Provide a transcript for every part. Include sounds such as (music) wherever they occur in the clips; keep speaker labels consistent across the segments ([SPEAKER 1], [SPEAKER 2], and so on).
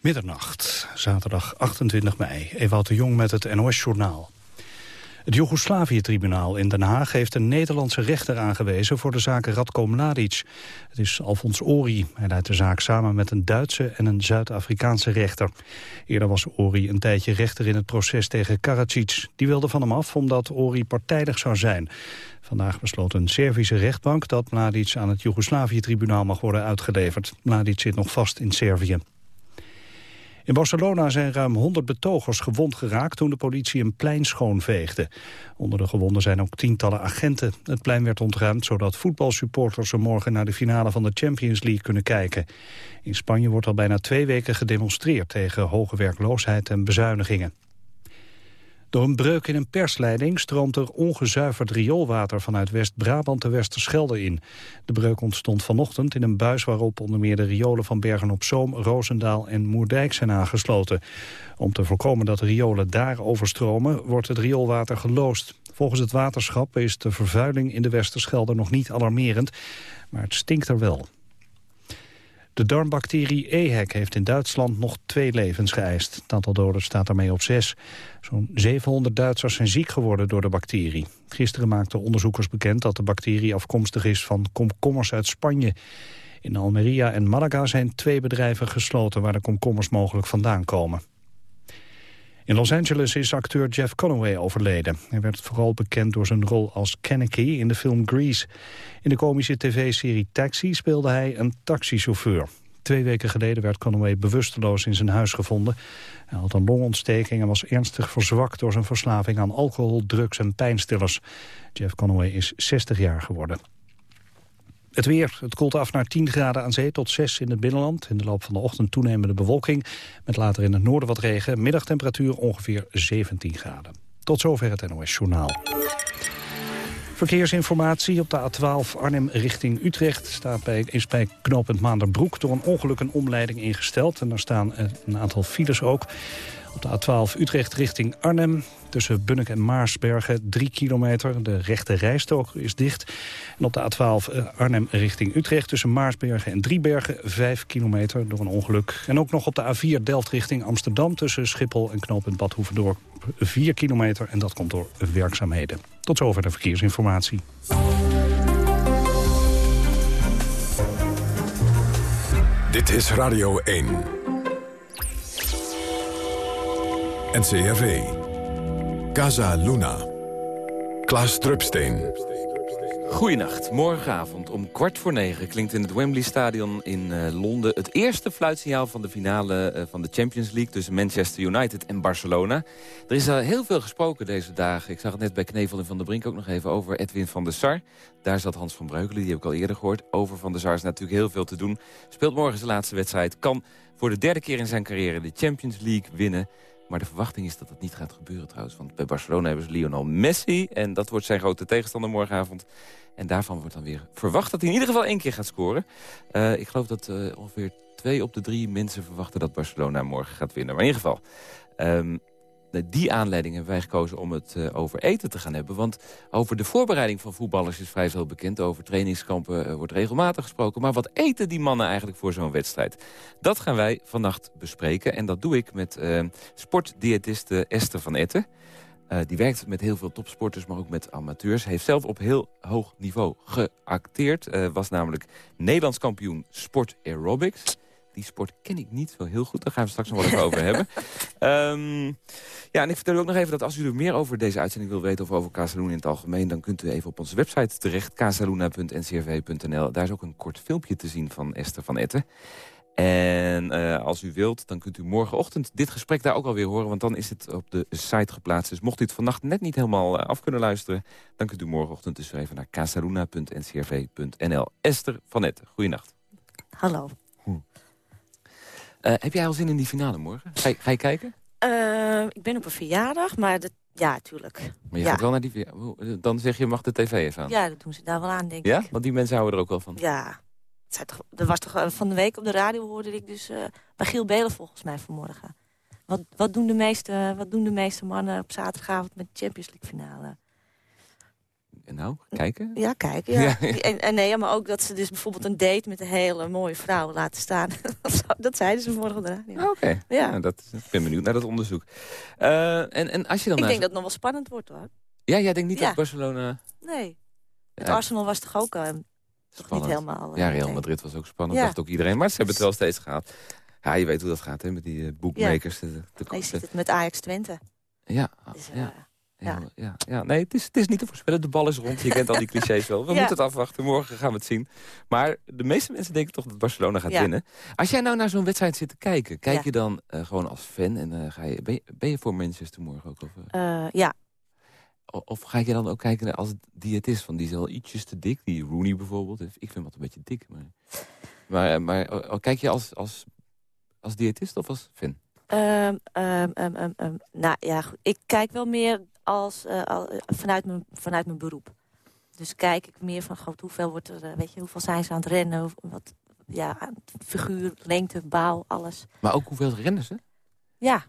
[SPEAKER 1] Middernacht, zaterdag 28 mei. Ewout de Jong met het NOS-journaal. Het Joegoslavië-tribunaal in Den Haag heeft een Nederlandse rechter aangewezen voor de zaak Radko Mladic. Het is Alfons Ori. Hij leidt de zaak samen met een Duitse en een Zuid-Afrikaanse rechter. Eerder was Ori een tijdje rechter in het proces tegen Karadzic. Die wilde van hem af omdat Ori partijdig zou zijn. Vandaag besloot een Servische rechtbank dat Mladic aan het Joegoslavië-tribunaal mag worden uitgeleverd. Mladic zit nog vast in Servië. In Barcelona zijn ruim 100 betogers gewond geraakt toen de politie een plein schoonveegde. Onder de gewonden zijn ook tientallen agenten. Het plein werd ontruimd zodat voetbalsupporters er morgen naar de finale van de Champions League kunnen kijken. In Spanje wordt al bijna twee weken gedemonstreerd tegen hoge werkloosheid en bezuinigingen. Door een breuk in een persleiding stroomt er ongezuiverd rioolwater vanuit West-Brabant de Westerschelde in. De breuk ontstond vanochtend in een buis waarop onder meer de riolen van Bergen-op-Zoom, Roosendaal en Moerdijk zijn aangesloten. Om te voorkomen dat de riolen daar overstromen wordt het rioolwater geloosd. Volgens het waterschap is de vervuiling in de Westerschelde nog niet alarmerend, maar het stinkt er wel. De darmbacterie EHEC heeft in Duitsland nog twee levens geëist. Het aantal doden staat daarmee op zes. Zo'n 700 Duitsers zijn ziek geworden door de bacterie. Gisteren maakten onderzoekers bekend dat de bacterie afkomstig is van komkommers uit Spanje. In Almeria en Malaga zijn twee bedrijven gesloten waar de komkommers mogelijk vandaan komen. In Los Angeles is acteur Jeff Conaway overleden. Hij werd vooral bekend door zijn rol als Kennedy in de film Grease. In de komische tv-serie Taxi speelde hij een taxichauffeur. Twee weken geleden werd Conaway bewusteloos in zijn huis gevonden. Hij had een longontsteking en was ernstig verzwakt door zijn verslaving aan alcohol, drugs en pijnstillers. Jeff Conaway is 60 jaar geworden. Het weer. Het koelt af naar 10 graden aan zee tot 6 in het binnenland. In de loop van de ochtend toenemende bewolking. Met later in het noorden wat regen. Middagtemperatuur ongeveer 17 graden. Tot zover het NOS Journaal. Verkeersinformatie op de A12 Arnhem richting Utrecht staat bij, is bij knooppunt Maanderbroek door een ongeluk een omleiding ingesteld. En daar staan een aantal files ook. Op de A12 Utrecht richting Arnhem. Tussen Bunnik en Maarsbergen 3 kilometer. De rechte rijstok is dicht. En op de A12 eh, Arnhem richting Utrecht. Tussen Maarsbergen en Driebergen 5 kilometer door een ongeluk. En ook nog op de A4 Delft richting Amsterdam. Tussen Schiphol en knooppunt Badhoevedorp 4 kilometer. En dat komt door werkzaamheden. Tot zover de verkeersinformatie.
[SPEAKER 2] Dit is Radio 1. NCRV. Casa Luna. Klaas Drupsteen.
[SPEAKER 3] Goedenacht. Morgenavond om kwart voor negen klinkt in het Wembley Stadion in uh, Londen... het eerste fluitsignaal van de finale uh, van de Champions League... tussen Manchester United en Barcelona. Er is al heel veel gesproken deze dagen. Ik zag het net bij Knevel en Van der Brink ook nog even over Edwin van der Sar. Daar zat Hans van Breukelen, die heb ik al eerder gehoord. Over van der Sar is natuurlijk heel veel te doen. Speelt morgen zijn laatste wedstrijd. Kan voor de derde keer in zijn carrière de Champions League winnen... Maar de verwachting is dat dat niet gaat gebeuren trouwens. Want bij Barcelona hebben ze Lionel Messi. En dat wordt zijn grote tegenstander morgenavond. En daarvan wordt dan weer verwacht dat hij in ieder geval één keer gaat scoren. Uh, ik geloof dat uh, ongeveer twee op de drie mensen verwachten dat Barcelona morgen gaat winnen. Maar in ieder geval, um, die aanleiding hebben wij gekozen om het uh, over eten te gaan hebben. Want over de voorbereiding van voetballers is vrij veel bekend. Over trainingskampen uh, wordt regelmatig gesproken. Maar wat eten die mannen eigenlijk voor zo'n wedstrijd? Dat gaan wij vannacht bespreken. En dat doe ik met uh, sportdiëtiste Esther van Etten. die werkt met heel veel topsporters, maar ook met amateurs. Heeft zelf op heel hoog niveau geacteerd. was namelijk Nederlands kampioen sport aerobics die sport ken ik niet zo heel goed. Daar gaan we straks nog wel even over hebben. Um, (laughs) ja, en ik vertel u ook nog even dat als u er meer over deze uitzending wil weten... of over Casaluna in het algemeen... dan kunt u even op onze website terecht, casaluna.ncrv.nl. Daar is ook een kort filmpje te zien van Esther van Etten. En uh, als u wilt, dan kunt u morgenochtend dit gesprek daar ook alweer horen... want dan is het op de site geplaatst. Dus mocht u het vannacht net niet helemaal uh, af kunnen luisteren... dan kunt u morgenochtend dus even naar casaluna.ncrv.nl. Esther van Etten, goeienacht.
[SPEAKER 4] Hallo.
[SPEAKER 3] Uh, heb jij al zin in die finale morgen? Ga je, ga je kijken?
[SPEAKER 4] Uh, ik ben op een verjaardag, maar dat, ja, tuurlijk.
[SPEAKER 3] Maar je
[SPEAKER 4] ja.
[SPEAKER 3] gaat wel naar die verjaardag. Dan zeg je, mag de tv even aan?
[SPEAKER 4] Ja, dat doen ze daar wel aan, denk
[SPEAKER 3] ja?
[SPEAKER 4] ik.
[SPEAKER 3] Ja? Want die mensen houden er ook wel van.
[SPEAKER 4] Ja. Toch, er was toch, eh, van de week op de radio hoorde ik dus uh, bij Giel Belen volgens mij vanmorgen. Wat, wat, doen de meeste, wat doen de meeste mannen op zaterdagavond met de Champions League finale?
[SPEAKER 3] Nou, kijken?
[SPEAKER 4] Ja, kijken, ja.
[SPEAKER 3] Ja.
[SPEAKER 4] En, en nee, maar ook dat ze dus bijvoorbeeld een date met een hele mooie vrouw laten staan. (laughs) Dat zeiden ze morgen eraan. Ja.
[SPEAKER 3] Ah, Oké,
[SPEAKER 4] Ja.
[SPEAKER 3] Nou, dat, ik ben benieuwd naar dat onderzoek. Eh, en, en als je dan
[SPEAKER 4] Ik denk dat het nog wel spannend wordt, hoor.
[SPEAKER 3] Ja, jij denkt niet
[SPEAKER 4] Ja.
[SPEAKER 3] dat Barcelona...
[SPEAKER 4] Nee. Het Arsenal was toch ook eh, toch niet helemaal... eh,
[SPEAKER 3] Ja, Real. Madrid was ook spannend,
[SPEAKER 4] Ja.
[SPEAKER 3] dacht ook iedereen. Maar ze hebben het wel steeds gehaald. Ja, je weet hoe dat gaat, hè, met die boekmakers. De, de, de-
[SPEAKER 4] je ziet het met Ajax Twente.
[SPEAKER 3] ja,
[SPEAKER 4] Dus,
[SPEAKER 3] ja. Ja,
[SPEAKER 4] Ja.
[SPEAKER 3] ja. Nee, het is, het is niet te voorspellen. De bal is rond. Je kent al die (laughs) clichés wel. We
[SPEAKER 4] Ja.
[SPEAKER 3] moeten het afwachten. Morgen gaan we het zien. Maar de meeste mensen denken toch dat Barcelona gaat
[SPEAKER 4] Ja.
[SPEAKER 3] winnen. Als jij nou naar zo'n wedstrijd zit te kijken... kijk je dan eh, gewoon als fan en eh, ga je, ben, je, ben je voor Manchester morgen ook? Of, eh,
[SPEAKER 4] ja,
[SPEAKER 3] of ga je dan ook kijken naar als diëtist? Van die is wel ietsjes te dik. Die Rooney bijvoorbeeld. Ik vind hem altijd een beetje dik. Maar, maar, maar kijk je als, als, als diëtist of als fan?
[SPEAKER 4] Ehm, ehm, ehm, nou ja, goed. ik kijk wel meer als, eh, eh, vanuit, mijn, vanuit mijn beroep. Dus kijk ik meer van, goed, hoeveel wordt er, eh, weet je, hoeveel zijn ze aan het rennen? Wat, ja, figuur, lengte, bouw, alles.
[SPEAKER 3] Maar ook hoeveel rennen ze?
[SPEAKER 4] Ja,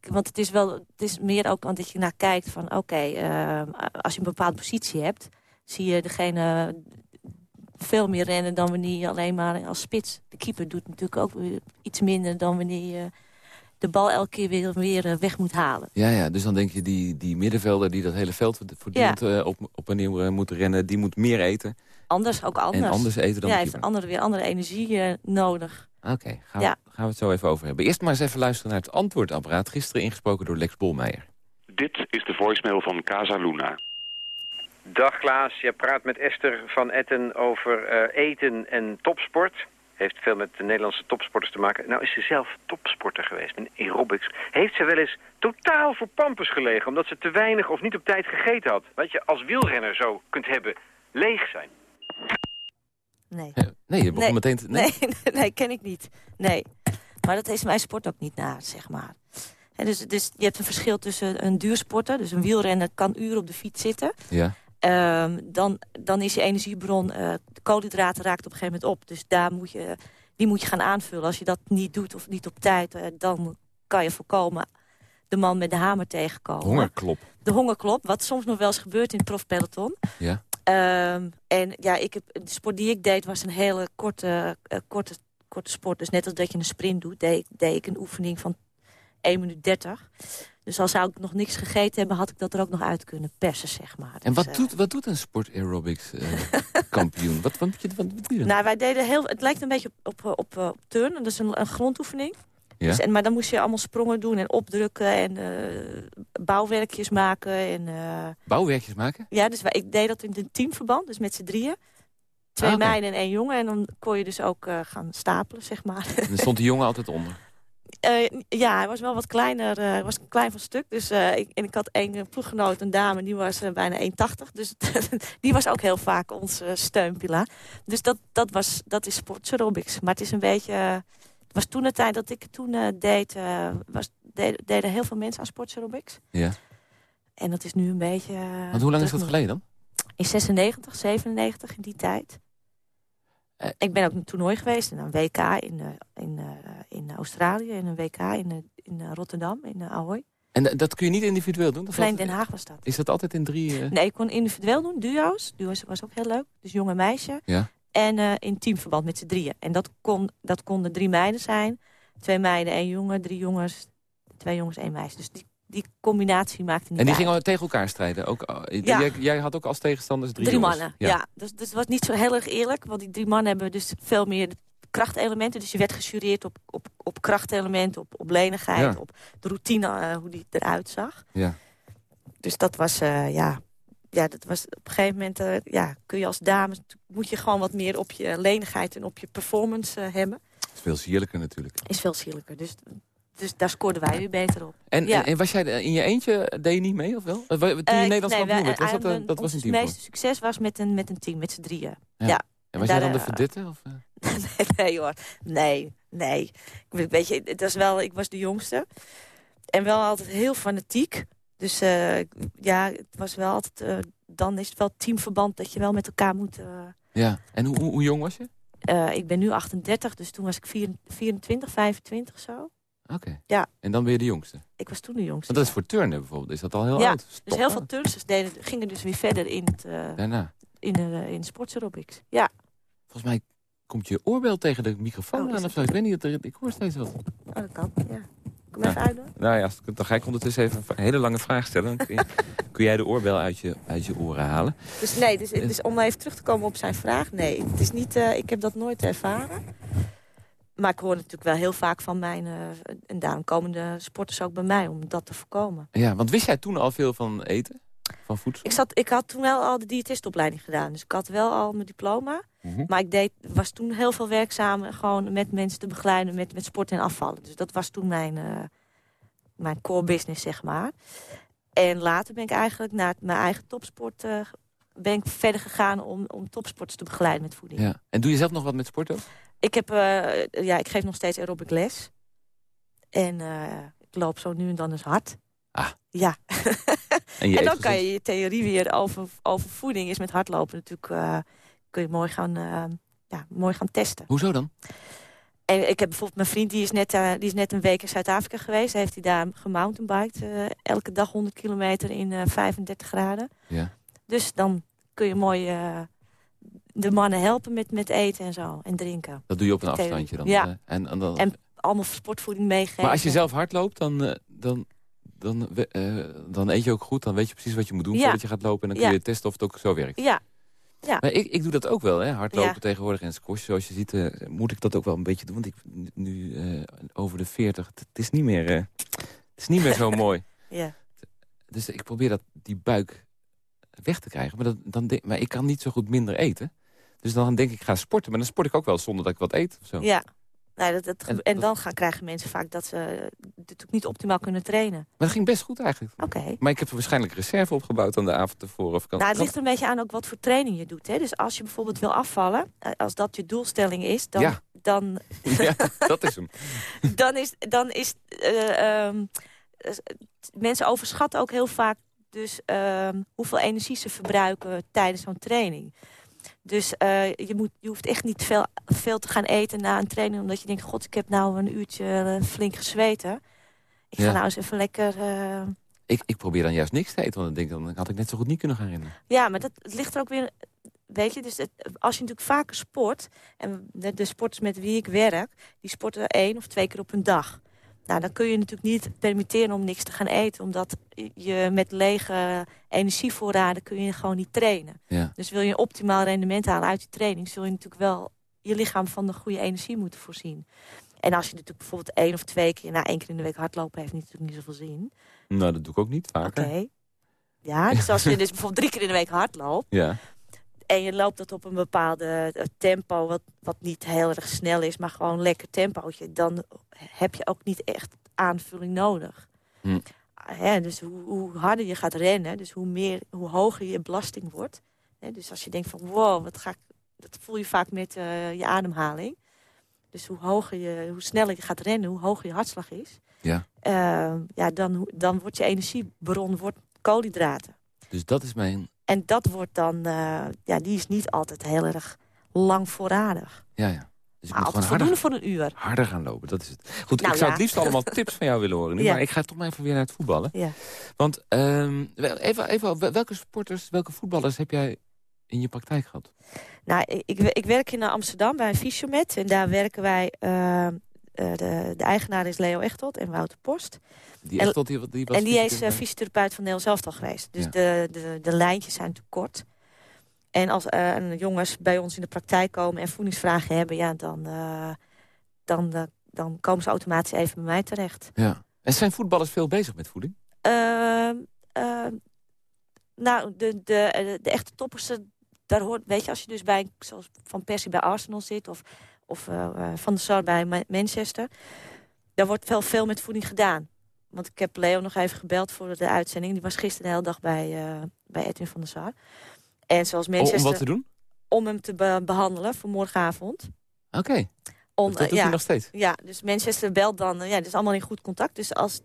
[SPEAKER 4] want het is wel, het is meer ook want dat je naar kijkt van, oké, als je een bepaalde positie hebt, zie je degene veel meer rennen dan wanneer je alleen maar als spits. De keeper doet natuurlijk ook iets minder dan wanneer je de bal elke keer weer, weer eh, weg moet halen.
[SPEAKER 3] Ja, ja, dus dan denk je die, die middenvelder die dat hele veld voortdurend eh, op, op en neer eh, moet rennen... die moet meer eten
[SPEAKER 4] Anders, ook anders.
[SPEAKER 3] en anders eten dan
[SPEAKER 4] ja,
[SPEAKER 3] de
[SPEAKER 4] heeft andere, weer andere energie nodig.
[SPEAKER 3] Oké, gaan,
[SPEAKER 4] Ja.
[SPEAKER 3] gaan we het zo even over hebben. Eerst maar eens even luisteren naar het antwoordapparaat. Gisteren ingesproken door Lex Bolmeijer.
[SPEAKER 5] Dit is de voicemail van Casa Luna.
[SPEAKER 6] Dag Klaas, je praat met Esther van Etten over eh, eten en topsport. Heeft veel met de Nederlandse topsporters te maken. Nou is ze zelf topsporter geweest in aerobics. Heeft ze wel eens totaal voor pampers gelegen... omdat ze te weinig of niet op tijd gegeten had. Wat je als wielrenner zo kunt hebben, leeg zijn.
[SPEAKER 4] Nee.
[SPEAKER 3] Nee, je begon
[SPEAKER 4] Nee,
[SPEAKER 3] meteen... Te, nee?
[SPEAKER 4] Nee, (laughs) nee, ken ik niet. Nee. Maar dat is mijn sport ook niet na, zeg maar. En dus, dus je hebt een verschil tussen een duursporter, dus een wielrenner kan uren op de fiets zitten.
[SPEAKER 3] Ja.
[SPEAKER 4] Ehm, dan, dan is je energiebron, eh, de koolhydraten raakt op een gegeven moment op. Dus daar moet je, die moet je gaan aanvullen. Als je dat niet doet of niet op tijd, eh, dan kan je voorkomen de man met de hamer tegenkomen.
[SPEAKER 3] Hongerklop.
[SPEAKER 4] De hongerklop, wat soms nog wel eens gebeurt in het profpeloton.
[SPEAKER 3] Ja.
[SPEAKER 4] Ehm, en ja, ik heb, de sport die ik deed was een hele korte, eh, korte, korte sport. Dus net als dat je een sprint doet, deed, deed ik een oefening van 1 minuut 30. Dus al zou ik nog niks gegeten hebben, had ik dat er ook nog uit kunnen persen, zeg maar.
[SPEAKER 3] En
[SPEAKER 4] Dus,
[SPEAKER 3] wat
[SPEAKER 4] eh,
[SPEAKER 3] doet, wat doet een sport aerobics eh, (laughs) kampioen? Wat, wat, doe je dan?
[SPEAKER 4] Nou, wij deden heel... Het lijkt een beetje op, op, op, op turnen. Dat is een, een grondoefening.
[SPEAKER 3] Ja?
[SPEAKER 4] Dus, en, maar dan moest je allemaal sprongen doen en opdrukken en eh, bouwwerkjes maken. En, eh,
[SPEAKER 3] Bouwwerkjes maken?
[SPEAKER 4] ja, dus wij, ik deed dat in een teamverband, dus met z'n drieën. Twee
[SPEAKER 3] Ah,
[SPEAKER 4] meiden en één jongen. En dan kon je dus ook eh, gaan stapelen, zeg maar.
[SPEAKER 3] En dan stond die jongen altijd onder. (laughs)
[SPEAKER 4] Eh, ja, hij was wel wat kleiner. eh, hij was klein van stuk. Dus, eh, ik, en ik had één ploeggenoot, een dame, die was bijna 1,80. Dus (laughs) die was ook heel vaak onze steunpilaar. Dus dat, dat, was, dat is sports aerobics. Maar het is een beetje... het was toen de tijd dat ik het toen deed... was, deden, deden heel veel mensen aan sports aerobics.
[SPEAKER 3] Ja.
[SPEAKER 4] En dat is nu een beetje...
[SPEAKER 3] Want hoe lang is dat geleden dan?
[SPEAKER 4] In 96, 97, in die tijd.
[SPEAKER 3] Eh.
[SPEAKER 4] ik ben ook een toernooi geweest, een WK in, eh, in, eh, in Australië... en een WK in, in Rotterdam, in uh, Ahoy.
[SPEAKER 3] En da- dat kun je niet individueel doen?
[SPEAKER 4] Klein Den Haag was dat.
[SPEAKER 3] Is dat altijd in drie...
[SPEAKER 4] Nee, ik kon individueel doen, duo's. Duo's was ook heel leuk. Dus jonge meisje.
[SPEAKER 3] Ja.
[SPEAKER 4] En eh, in teamverband met z'n drieën. En dat, kon, dat konden drie meiden zijn. Twee meiden, één jongen. Drie jongens, twee jongens, één meisje. Dus die, die combinatie maakte niet
[SPEAKER 3] En die
[SPEAKER 4] uit.
[SPEAKER 3] gingen tegen elkaar strijden? Ook, eh,
[SPEAKER 4] Ja.
[SPEAKER 3] jij, jij had ook als tegenstanders drie,
[SPEAKER 4] Drie mannen, ja. Dus, dus het was niet zo heel erg eerlijk. Want die drie mannen hebben dus veel meer krachtelementen. Dus je werd gejureerd op, op, op krachtelementen, op, op lenigheid,
[SPEAKER 3] Ja.
[SPEAKER 4] op de routine, eh, hoe die eruit zag.
[SPEAKER 3] Ja.
[SPEAKER 4] Dus dat was, eh, ja... Ja, dat was op een gegeven moment, ja, kun je als dame... moet je gewoon wat meer op je lenigheid en op je performance hebben.
[SPEAKER 3] Is veel sierlijker natuurlijk.
[SPEAKER 4] Is veel sierlijker. Dus, dus daar scoorden wij weer beter op.
[SPEAKER 3] En,
[SPEAKER 4] Ja.
[SPEAKER 3] en, en was jij in je eentje, deed je niet mee of wel? Eh, Toen je
[SPEAKER 4] Eh,
[SPEAKER 3] Nederlands
[SPEAKER 4] nee,
[SPEAKER 3] kampioen werd, was dat,
[SPEAKER 4] eh,
[SPEAKER 3] eh, dat was een team?
[SPEAKER 4] meeste succes was met een, met een team, met z'n drieën.
[SPEAKER 3] Ja.
[SPEAKER 4] Ja.
[SPEAKER 3] En was
[SPEAKER 4] daar,
[SPEAKER 3] jij dan de
[SPEAKER 4] eh,
[SPEAKER 3] verdette? Of, eh? (laughs)
[SPEAKER 4] nee, nee hoor. Nee, nee. Ik, weet- je, het was wel, ik was de jongste. En wel altijd heel fanatiek. Dus eh, ja, het was wel altijd... eh, dan is het wel teamverband dat je wel met elkaar moet... eh,
[SPEAKER 3] Ja. En hoe, hoe, hoe jong was je?
[SPEAKER 4] eh, ik ben nu 38, dus toen was ik vier- 24, 25 zo.
[SPEAKER 3] Oké.
[SPEAKER 4] Ja.
[SPEAKER 3] En dan ben je de jongste?
[SPEAKER 4] Ik was toen de jongste.
[SPEAKER 3] Want dat is voor turnen bijvoorbeeld. Is dat al heel
[SPEAKER 4] Ja,
[SPEAKER 3] oud?
[SPEAKER 4] Dus heel veel turnsters deden, gingen dus weer verder in, het, eh
[SPEAKER 3] Daarna.
[SPEAKER 4] in, de, in sportsaerobics. Ja,
[SPEAKER 3] Volgens mij komt je oorbel tegen de microfoon
[SPEAKER 4] Oh,
[SPEAKER 3] aan of zo. Ik weet niet, er- ik hoor steeds wat.
[SPEAKER 4] oh, dat kan. Ja. Kom
[SPEAKER 3] Ja.
[SPEAKER 4] even uit. hoor.
[SPEAKER 3] Nou ja, als- dan ga ik ondertussen even een hele lange vraag stellen. Dan kun, je- (laughs) kun jij de oorbel uit je, uit je oren halen.
[SPEAKER 4] Dus nee, dus, dus om even terug te komen op zijn vraag. Nee, het is niet, eh, ik heb dat nooit ervaren. Maar ik hoor natuurlijk wel heel vaak van mijn... eh, en daarom komen de sporters ook bij mij om dat te voorkomen.
[SPEAKER 3] Ja, want wist jij toen al veel van eten? Van voedsel?
[SPEAKER 4] Ik, zat, ik had toen wel al de diëtistopleiding gedaan. Dus ik had wel al mijn diploma.
[SPEAKER 3] Mhm.
[SPEAKER 4] Maar ik deed, was toen heel veel werkzaam gewoon met mensen te begeleiden met, met sport en afvallen. Dus dat was toen mijn, eh, mijn core business, zeg maar. En later ben ik eigenlijk naar mijn eigen topsport eh, ben ik verder gegaan om, om topsporters te begeleiden met voeding.
[SPEAKER 3] Ja. En doe je zelf nog wat met sport ook?
[SPEAKER 4] Ik, heb, eh, ja, ik geef nog steeds aerobic les. En eh, ik loop zo nu en dan eens hard.
[SPEAKER 3] Ah.
[SPEAKER 4] Ja.
[SPEAKER 3] En, (laughs)
[SPEAKER 4] dan kan je je theorie weer over, over voeding is met hardlopen natuurlijk... eh, kun je mooi gaan, ja, mooi gaan testen.
[SPEAKER 3] Hoezo dan?
[SPEAKER 4] En ik heb bijvoorbeeld mijn vriend, die is net, die is net een week in Zuid-Afrika geweest. Heeft hij daar gemountainbiked. elke dag 100 kilometer in eh 35 graden.
[SPEAKER 3] Ja.
[SPEAKER 4] Dus dan kun je mooi eh, de mannen helpen met, met eten en zo. En drinken.
[SPEAKER 3] Dat doe je op een afstandje dan?
[SPEAKER 4] Ja.
[SPEAKER 3] eh, En, en dan,
[SPEAKER 4] En allemaal sportvoeding meegeven.
[SPEAKER 3] maar als je zelf hard loopt, dan, eh, dan, dan, dan eet je ook goed. Dan weet je precies wat je moet doen
[SPEAKER 4] Ja.
[SPEAKER 3] voordat je gaat lopen. En dan kun
[SPEAKER 4] Ja.
[SPEAKER 3] je testen of het ook zo werkt.
[SPEAKER 4] Ja,
[SPEAKER 3] Maar ik, ik doe dat ook wel, hè? hardlopen
[SPEAKER 4] Ja.
[SPEAKER 3] tegenwoordig en squash. Zoals je ziet, eh, moet ik dat ook wel een beetje doen. Want ik nu over de 40. Het, is niet meer, het is niet meer zo (laughs) mooi.
[SPEAKER 4] ja.
[SPEAKER 3] Dus ik probeer dat, die buik weg te krijgen. Maar, dat, dan denk, maar ik kan niet zo goed minder eten. Dus dan denk ik, ga sporten. Maar dan sport ik ook wel zonder dat ik wat eet. Of zo.
[SPEAKER 4] ja. Dat, dat,
[SPEAKER 3] En
[SPEAKER 4] dan gaan, krijgen mensen vaak dat ze natuurlijk niet optimaal kunnen trainen.
[SPEAKER 3] Maar dat ging best goed eigenlijk.
[SPEAKER 4] Oké.
[SPEAKER 3] Maar ik heb waarschijnlijk reserve opgebouwd aan de avond ervoor. Of kan,
[SPEAKER 4] Nou, het ligt er een beetje aan ook wat voor training je doet. Hè? Dus als je bijvoorbeeld wil afvallen, eh, als dat je doelstelling is... dan,
[SPEAKER 3] Ja.
[SPEAKER 4] dan, (laughs)
[SPEAKER 3] Ja, dat is hem.
[SPEAKER 4] dan is, dan is eh, ehm, eh, mensen overschatten ook heel vaak dus ehm, hoeveel energie ze verbruiken tijdens zo'n training. Dus eh, je, moet, je hoeft echt niet veel, veel te gaan eten na een training... omdat je denkt, god, ik heb nou een uurtje eh, flink gezweten. Ik
[SPEAKER 3] Ja.
[SPEAKER 4] ga nou eens even lekker... eh,
[SPEAKER 3] Ik, ik probeer dan juist niks te eten. Want dan denk ik, dan had ik net zo goed niet kunnen gaan rennen.
[SPEAKER 4] Ja, maar dat ligt er ook weer... Weet je, dus het- als je natuurlijk vaker sport... en de, de sporters met wie ik werk... die sporten één of twee keer op een dag. Nou, dan kun je natuurlijk niet permitteren om niks te gaan eten... omdat je met lege energievoorraden kun je gewoon niet trainen.
[SPEAKER 3] Ja.
[SPEAKER 4] Dus wil je een optimaal rendement halen uit je training... zul je natuurlijk wel je lichaam van de goede energie moeten voorzien. En als je natuurlijk bijvoorbeeld één of twee keer... na één keer in de week hardlopen heeft natuurlijk niet zoveel zin.
[SPEAKER 3] Nou, dat doe ik ook niet
[SPEAKER 4] Oké.
[SPEAKER 3] vaker.
[SPEAKER 4] Ja, dus als je (laughs) dus bijvoorbeeld drie keer in de week hardloopt...
[SPEAKER 3] Ja.
[SPEAKER 4] En je loopt dat op een bepaalde eh, tempo, wat, wat niet heel erg snel is, maar gewoon lekker tempootje. Dan heb je ook niet echt aanvulling nodig.
[SPEAKER 3] Hm.
[SPEAKER 4] Hè, dus hoe, hoe harder je gaat rennen, dus hoe, meer, hoe hoger je belasting wordt. Hè, dus als je denkt van wow, wat ga ik, dat voel je vaak met eh, je ademhaling. Dus hoe, hoger je, hoe sneller je gaat rennen, hoe hoger je hartslag is.
[SPEAKER 3] Ja.
[SPEAKER 4] Eh, ja, dan, dan wordt je energiebron wordt koolhydraten.
[SPEAKER 3] Dus dat is mijn...
[SPEAKER 4] En dat wordt dan, eh, ja, die is niet altijd heel erg lang voorradig.
[SPEAKER 3] Ja, ja. Dus ik
[SPEAKER 4] Maar
[SPEAKER 3] moet
[SPEAKER 4] altijd
[SPEAKER 3] gewoon harder,
[SPEAKER 4] voldoende voor een uur.
[SPEAKER 3] harder gaan lopen. Dat is het. Goed,
[SPEAKER 4] Nou
[SPEAKER 3] ik zou
[SPEAKER 4] ja.
[SPEAKER 3] het liefst allemaal (laughs) tips van jou willen horen. Nu,
[SPEAKER 4] Ja.
[SPEAKER 3] Maar ik ga toch maar even weer naar het voetballen.
[SPEAKER 4] Ja.
[SPEAKER 3] Want ehm, even, even, wel- welke sporters, welke voetballers heb jij in je praktijk gehad?
[SPEAKER 4] Nou, ik, ik, werk in Amsterdam bij Fysiomet. En daar werken wij... eh, eh, de, de eigenaar is Leo Echtold en Wouter Post.
[SPEAKER 3] Die die, die was
[SPEAKER 4] en die is eh,
[SPEAKER 3] fysiotherapeut?
[SPEAKER 4] fysiotherapeut van Nederland zelf al geweest. Dus
[SPEAKER 3] Ja.
[SPEAKER 4] de, de, de lijntjes zijn te kort. En als eh, en jongens bij ons in de praktijk komen en voedingsvragen hebben... Ja, dan, eh, dan, eh, dan komen ze automatisch even bij mij terecht.
[SPEAKER 3] Ja. En zijn voetballers veel bezig met voeding?
[SPEAKER 4] Ehm, ehm, nou, de, de, eh, de echte toppers, eh, daar hoort, weet je, als je dus bij, zoals Van Persie bij Arsenal zit... of, of eh, eh, Van der Sar bij Ma- Manchester, daar wordt wel veel met voeding gedaan. Want ik heb Leo nog even gebeld voor de uitzending. Die was gisteren de hele dag bij, eh, bij Edwin van der Sar. En zoals Manchester,
[SPEAKER 3] om wat te doen?
[SPEAKER 4] om hem te be- behandelen voor morgenavond.
[SPEAKER 3] Oké,
[SPEAKER 4] Om,
[SPEAKER 3] dat doet
[SPEAKER 4] ja,
[SPEAKER 3] hij nog steeds.
[SPEAKER 4] ja, dus Manchester belt dan. ja, is allemaal in goed contact. Dus als,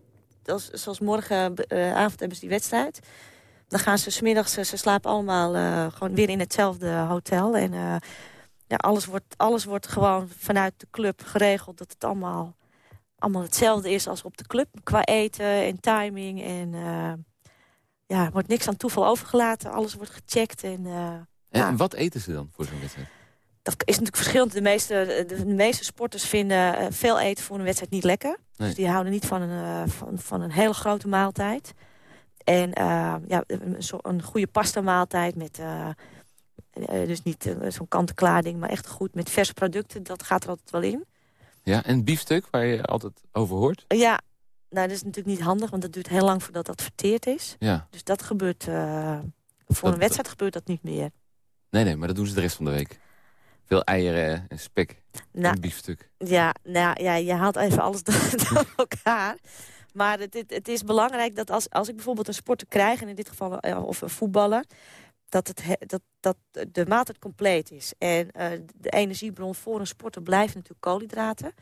[SPEAKER 4] als zoals morgenavond hebben ze die wedstrijd. Dan gaan ze smiddags, eh, ze slapen allemaal gewoon weer in hetzelfde hotel. En eh, ja, alles, wordt, alles wordt gewoon vanuit de club geregeld dat het allemaal, allemaal hetzelfde is als op de club. Qua eten en timing. En eh, ja, er wordt niks aan toeval overgelaten. Alles wordt gecheckt. En, eh,
[SPEAKER 3] En,
[SPEAKER 4] ja.
[SPEAKER 3] en wat eten ze dan voor zo'n wedstrijd?
[SPEAKER 4] Dat is natuurlijk verschillend. De meeste, de, meeste sporters vinden eh, veel eten voor een wedstrijd niet lekker.
[SPEAKER 3] Nee.
[SPEAKER 4] Dus die houden niet van een, van, van een hele grote maaltijd. En ja, een, een goede pasta maaltijd met... eh, eh, dus niet eh, zo'n kant-en-klaar ding, maar echt goed met verse producten. Dat gaat er altijd wel in.
[SPEAKER 3] Ja, en biefstuk, waar je altijd over hoort?
[SPEAKER 4] Ja, nou, dat is natuurlijk niet handig, want dat duurt heel lang voordat dat verteerd is.
[SPEAKER 3] Ja.
[SPEAKER 4] Dus dat gebeurt... eh, voor
[SPEAKER 3] Dat-
[SPEAKER 4] een wedstrijd gebeurt dat niet meer.
[SPEAKER 3] Nee, nee, maar dat doen ze de rest van de week. Veel eieren en spek
[SPEAKER 4] Nou,
[SPEAKER 3] en biefstuk.
[SPEAKER 4] Ja, nou ja, je haalt even alles (laughs) door, elkaar. Maar het, het, het is belangrijk dat als, als ik bijvoorbeeld een sporter krijg... en in dit geval eh, of een voetballer... dat, het, he- dat, dat de maaltijd compleet is. En eh, de energiebron voor een sporter blijft natuurlijk koolhydraten.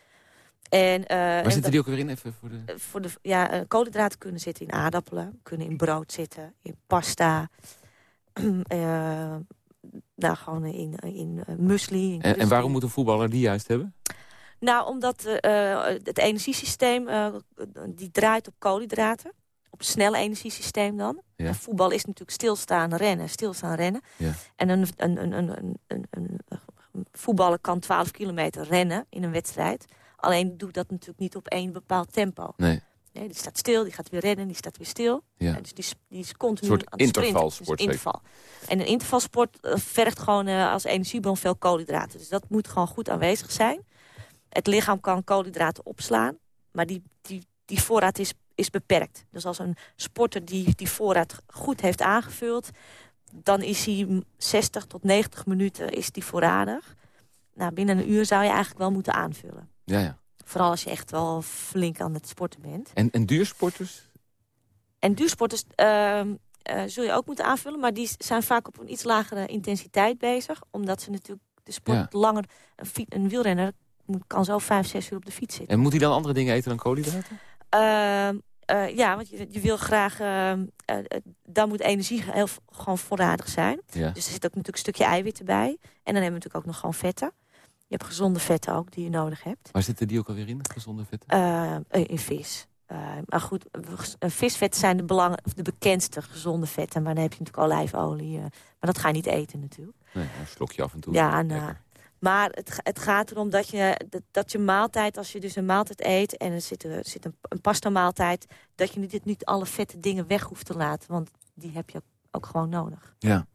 [SPEAKER 4] En, eh,
[SPEAKER 3] Waar
[SPEAKER 4] en
[SPEAKER 3] zitten die ook weer in? Even voor de...
[SPEAKER 4] voor de, ja, eh, koolhydraten kunnen zitten in aardappelen, kunnen in brood zitten, in pasta, (clears throat) eh, nou, gewoon in, in eh, muesli. in
[SPEAKER 3] En, waarom moet een voetballer die juist hebben?
[SPEAKER 4] Nou, omdat eh, eh, het energiesysteem eh, die draait op koolhydraten. Op snelle energiesysteem dan.
[SPEAKER 3] Ja.
[SPEAKER 4] En voetbal is natuurlijk stilstaan, rennen, stilstaan, rennen.
[SPEAKER 3] Ja.
[SPEAKER 4] En een, een, een, een, een, een, voetballer kan 12 kilometer rennen in een wedstrijd. Alleen doet dat natuurlijk niet op één bepaald tempo.
[SPEAKER 3] Nee.
[SPEAKER 4] Nee, die staat stil, die gaat weer rennen, die staat weer stil.
[SPEAKER 3] Ja.
[SPEAKER 4] En dus die, is- die is continu
[SPEAKER 3] Een soort
[SPEAKER 4] aan het sprinten.
[SPEAKER 3] intervalsport,
[SPEAKER 4] Dus interval. En een intervalsport eh, vergt gewoon eh, als energiebron veel koolhydraten. Dus dat moet gewoon goed aanwezig zijn. Het lichaam kan koolhydraten opslaan, maar die, die, die voorraad is, is beperkt. Dus als een sporter die die voorraad goed heeft aangevuld... dan is hij 60 tot 90 minuten is die voorradig. Nou, binnen een uur zou je eigenlijk wel moeten aanvullen.
[SPEAKER 3] Ja, ja.
[SPEAKER 4] Vooral als je echt wel flink aan het sporten bent.
[SPEAKER 3] En, en duursporters?
[SPEAKER 4] En duursporters eh, zul je ook moeten aanvullen... maar die zijn vaak op een iets lagere intensiteit bezig. Omdat ze natuurlijk de sport
[SPEAKER 3] Ja.
[SPEAKER 4] langer... Een, een wielrenner moet, kan zo vijf, zes uur op de fiets zitten.
[SPEAKER 3] En moet hij dan andere dingen eten dan koolhydraten?
[SPEAKER 4] Ehm, eh, ja, want je, je wil graag... eh, dan moet energie heel gewoon voorradig zijn.
[SPEAKER 3] Ja.
[SPEAKER 4] Dus er zit ook natuurlijk een stukje eiwitten bij. En dan hebben we natuurlijk ook nog gewoon vetten. Je hebt gezonde vetten ook die je nodig hebt.
[SPEAKER 3] Waar zitten die ook alweer in, gezonde vetten?
[SPEAKER 4] In vis. Maar goed, visvetten zijn de, belang, of de bekendste gezonde vetten. Maar dan heb je natuurlijk olijfolie. maar dat ga je niet eten natuurlijk.
[SPEAKER 3] Nee, een slokje af en toe.
[SPEAKER 4] Ja, nou,
[SPEAKER 3] Lekker.
[SPEAKER 4] Maar het, het gaat erom dat je, dat, dat je maaltijd, als je dus een maaltijd eet... en er zit, er zit een, een pasta maaltijd... dat je niet, niet alle vette dingen weg hoeft te laten. Want die heb je ook gewoon nodig.
[SPEAKER 3] Ja.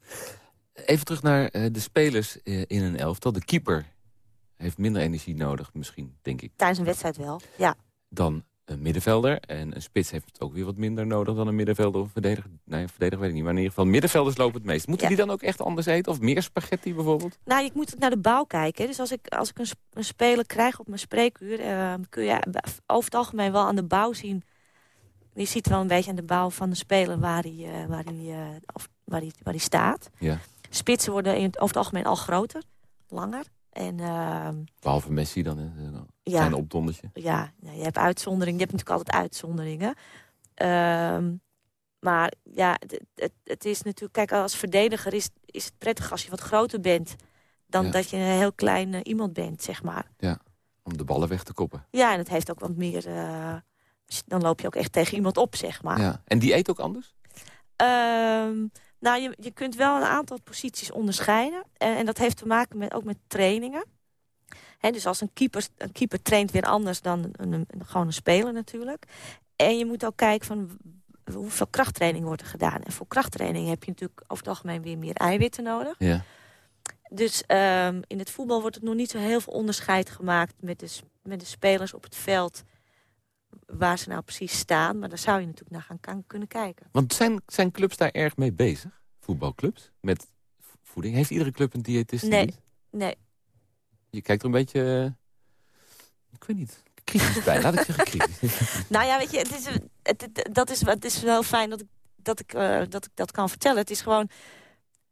[SPEAKER 3] Even terug naar eh, de spelers eh, in een elftal. De keeper heeft minder energie nodig, misschien, denk ik,
[SPEAKER 4] Tijdens een wedstrijd wel, ja.
[SPEAKER 3] dan een middenvelder. En een spits heeft ook weer wat minder nodig dan een middenvelder of een verdediger. Nee, een verdediger weet ik niet, maar in ieder geval middenvelders lopen het meest. Moeten
[SPEAKER 4] Ja.
[SPEAKER 3] die dan ook echt anders eten? Of meer spaghetti bijvoorbeeld?
[SPEAKER 4] Nou, ik moet naar de bouw kijken. Dus als ik, als ik een, sp- een speler krijg op mijn spreekuur... eh, kun je over het algemeen wel aan de bouw zien... Je ziet wel een beetje aan de bouw van de speler waar hij, eh, waar hij, eh, of waar hij, waar hij staat.
[SPEAKER 3] Ja.
[SPEAKER 4] Spitsen worden in het, over het algemeen al groter, langer. En eh,
[SPEAKER 3] Behalve Messi dan, een
[SPEAKER 4] ja,
[SPEAKER 3] klein opdondertje.
[SPEAKER 4] ja, nou, je hebt uitzonderingen. Je hebt natuurlijk altijd uitzonderingen. Ehm, maar ja, het, het, het is natuurlijk... Kijk, als verdediger is, is het prettig als je wat groter bent... dan
[SPEAKER 3] Ja.
[SPEAKER 4] dat je een heel klein eh, iemand bent, zeg maar.
[SPEAKER 3] Om de ballen weg te koppen.
[SPEAKER 4] Ja, en het heeft ook wat meer... eh, dan loop je ook echt tegen iemand op, zeg maar.
[SPEAKER 3] Ja. En die eet ook anders?
[SPEAKER 4] Ehm, nou, je, je kunt wel een aantal posities onderscheiden. En, en dat heeft te maken met, ook met trainingen. Hè, dus als een keeper, een keeper traint weer anders dan een, een- gewoon een speler natuurlijk. En je moet ook kijken van hoeveel krachttraining wordt er gedaan. En voor krachttraining heb je natuurlijk over het algemeen weer meer eiwitten nodig.
[SPEAKER 3] Ja.
[SPEAKER 4] Dus ehm, in het voetbal wordt het nog niet zo heel veel onderscheid gemaakt... met de, met de spelers op het veld waar ze nou precies staan. Maar daar zou je natuurlijk naar gaan kan- kunnen kijken.
[SPEAKER 3] Want zijn, zijn clubs daar erg mee bezig? Voetbalclubs? Met voeding? Heeft iedere club een diëtist?
[SPEAKER 4] Nee.
[SPEAKER 3] niet?
[SPEAKER 4] Nee,
[SPEAKER 3] Je kijkt er een beetje... eh, ik weet niet. Kritisch bij. Laat ik zeggen kritisch. (laughs)
[SPEAKER 4] Nou ja, weet je, het is, het, het- dat is, het is wel fijn dat ik dat, ik, eh, dat ik dat kan vertellen. Het is gewoon...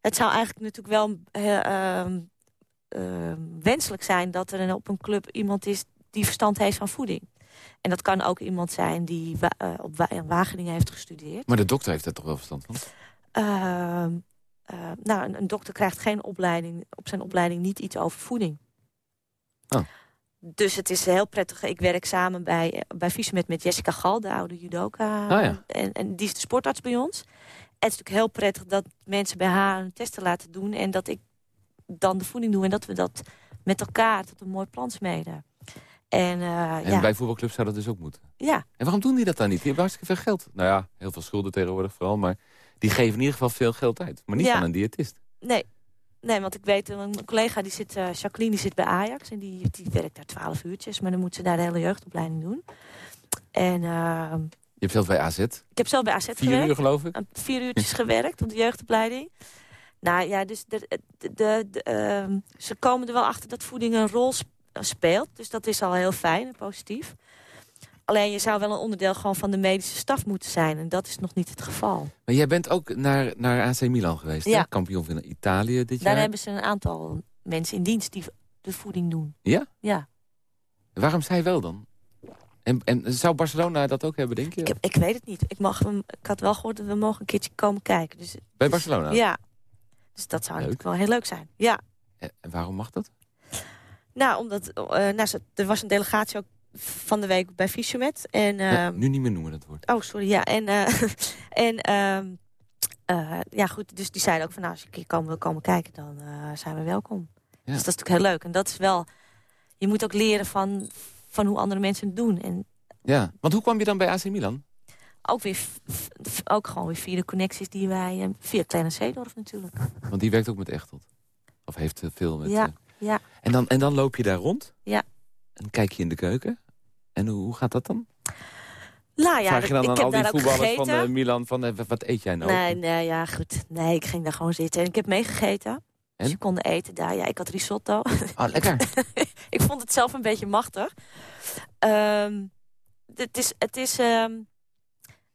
[SPEAKER 4] Het zou eigenlijk natuurlijk wel eh, ehm, ehm, wenselijk zijn... dat er op een club iemand is die verstand heeft van voeding. En dat kan ook iemand zijn die wa- eh, op Wa- in Wageningen heeft gestudeerd.
[SPEAKER 3] maar de dokter heeft daar toch wel verstand van?
[SPEAKER 4] Ehm, eh, nou, een, een dokter krijgt geen opleiding, op zijn opleiding niet iets over voeding.
[SPEAKER 3] Oh.
[SPEAKER 4] Dus het is heel prettig. Ik werk samen bij, bij Visemet met Jessica Gal, de oude judoka.
[SPEAKER 3] Ja.
[SPEAKER 4] en, en die is de sportarts bij ons. En het is natuurlijk heel prettig dat mensen bij haar een testen laten doen... en dat ik dan de voeding doe en dat we dat met elkaar tot een mooi plan smeden. En, uh,
[SPEAKER 3] en
[SPEAKER 4] ja.
[SPEAKER 3] bij voetbalclubs zou dat dus ook moeten.
[SPEAKER 4] Ja.
[SPEAKER 3] En waarom doen die dat dan niet? Die hebben hartstikke veel geld. Nou ja, heel veel schulden tegenwoordig vooral. Maar die geven in ieder geval veel geld uit. Maar niet
[SPEAKER 4] Ja.
[SPEAKER 3] aan een diëtist.
[SPEAKER 4] Nee. Nee, want ik weet, een collega die zit, eh, Jacqueline, die zit bij Ajax. En die, die werkt daar twaalf uurtjes. Maar dan moet ze daar de hele jeugdopleiding doen. En uh,
[SPEAKER 3] Je hebt zelf bij AZ.
[SPEAKER 4] ik heb zelf bij AZ
[SPEAKER 3] Vier
[SPEAKER 4] gewerkt.
[SPEAKER 3] uur geloof ik.
[SPEAKER 4] Vier uurtjes gewerkt op de jeugdopleiding. Nou ja, dus de, de, ehm, ze komen er wel achter dat voeding een rol sp- speelt. Dus dat is al heel fijn en positief. Alleen je zou wel een onderdeel gewoon van de medische staf moeten zijn. En dat is nog niet het geval.
[SPEAKER 3] Maar jij bent ook naar, naar AC Milan geweest,
[SPEAKER 4] Ja.
[SPEAKER 3] hè? Kampioen van Italië dit
[SPEAKER 4] Daar
[SPEAKER 3] jaar.
[SPEAKER 4] hebben ze een aantal mensen in dienst die de voeding doen.
[SPEAKER 3] Ja?
[SPEAKER 4] Ja.
[SPEAKER 3] Waarom zij wel dan? En, en zou Barcelona dat ook hebben, denk je?
[SPEAKER 4] Ik, ik weet het niet. Ik, mag, hem- ik had wel gehoord dat we mogen een keertje komen kijken. Dus,
[SPEAKER 3] Bij Barcelona?
[SPEAKER 4] Ja. Dus dat zou natuurlijk wel heel leuk zijn. Ja.
[SPEAKER 3] En waarom mag dat?
[SPEAKER 4] Nou, omdat ze- er was een delegatie ook van de week bij Fisiomet. En,
[SPEAKER 3] Ja,
[SPEAKER 4] ehm,
[SPEAKER 3] nu niet meer noemen dat woord.
[SPEAKER 4] Oh, sorry, ja. En, eh, (laughs) en ehm, eh, ja, goed, dus die zeiden ook van... nou, als je een keer komen, wil komen kijken, dan zijn we welkom. Dus dat is natuurlijk heel leuk. En dat is wel... Je moet ook leren van, van hoe andere mensen het doen. En
[SPEAKER 3] Ja, want hoe kwam je dan bij AC Milan?
[SPEAKER 4] ook, weer, ook gewoon weer via de connecties die wij... via Kleine Zeedorf natuurlijk.
[SPEAKER 3] Want die werkt ook met Echteld. Of heeft veel met...
[SPEAKER 4] Ja, ja.
[SPEAKER 3] En, dan, en dan loop je daar rond?
[SPEAKER 4] Ja.
[SPEAKER 3] En kijk je in de keuken? En hoe, hoe gaat dat dan?
[SPEAKER 4] Nou ja,
[SPEAKER 3] Vraag je dan
[SPEAKER 4] ik
[SPEAKER 3] aan
[SPEAKER 4] heb
[SPEAKER 3] al die voetballers
[SPEAKER 4] gegeten.
[SPEAKER 3] van eh, Milan van... eh, wat eet jij nou?
[SPEAKER 4] Nee, nee, ja, goed. Nee, ik ging daar gewoon zitten. En ik heb meegegeten.
[SPEAKER 3] En?
[SPEAKER 4] Dus je kon eten daar. Ja, ik had risotto.
[SPEAKER 3] Oh, lekker. (laughs)
[SPEAKER 4] ik vond het zelf een beetje machtig. Ehm, het is... Het is ehm,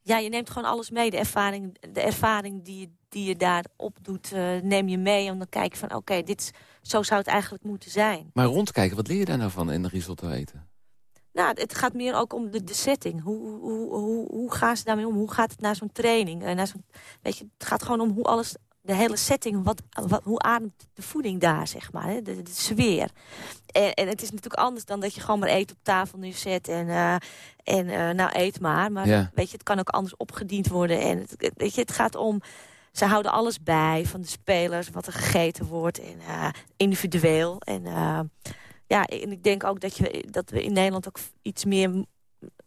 [SPEAKER 4] ja, je neemt gewoon alles mee. De ervaring, de ervaring die, je, die je daar opdoet, eh, neem je mee. En dan kijk je van, oké, dit is, zo zou het eigenlijk moeten zijn.
[SPEAKER 3] maar rondkijken, wat leer je daar nou van in de risotto eten?
[SPEAKER 4] Nou, het gaat meer ook om de, de setting. Hoe, hoe, hoe, hoe gaan ze daarmee om? Hoe gaat het naar zo'n training? Eh, naar zo'n, weet je, het gaat gewoon om hoe alles, de hele setting, wat, wat, hoe ademt de voeding daar, zeg maar. Hè? De, de sfeer. En, en het is natuurlijk anders dan dat je gewoon maar eten op tafel neerzet en, eh, en eh, nou eet maar. Maar
[SPEAKER 3] Ja.
[SPEAKER 4] weet je, het kan ook anders opgediend worden. En het- weet je, het gaat om, ze houden alles bij van de spelers, wat er gegeten wordt. En eh, individueel. En eh, ja, en ik denk ook dat, je, dat we in Nederland ook iets meer,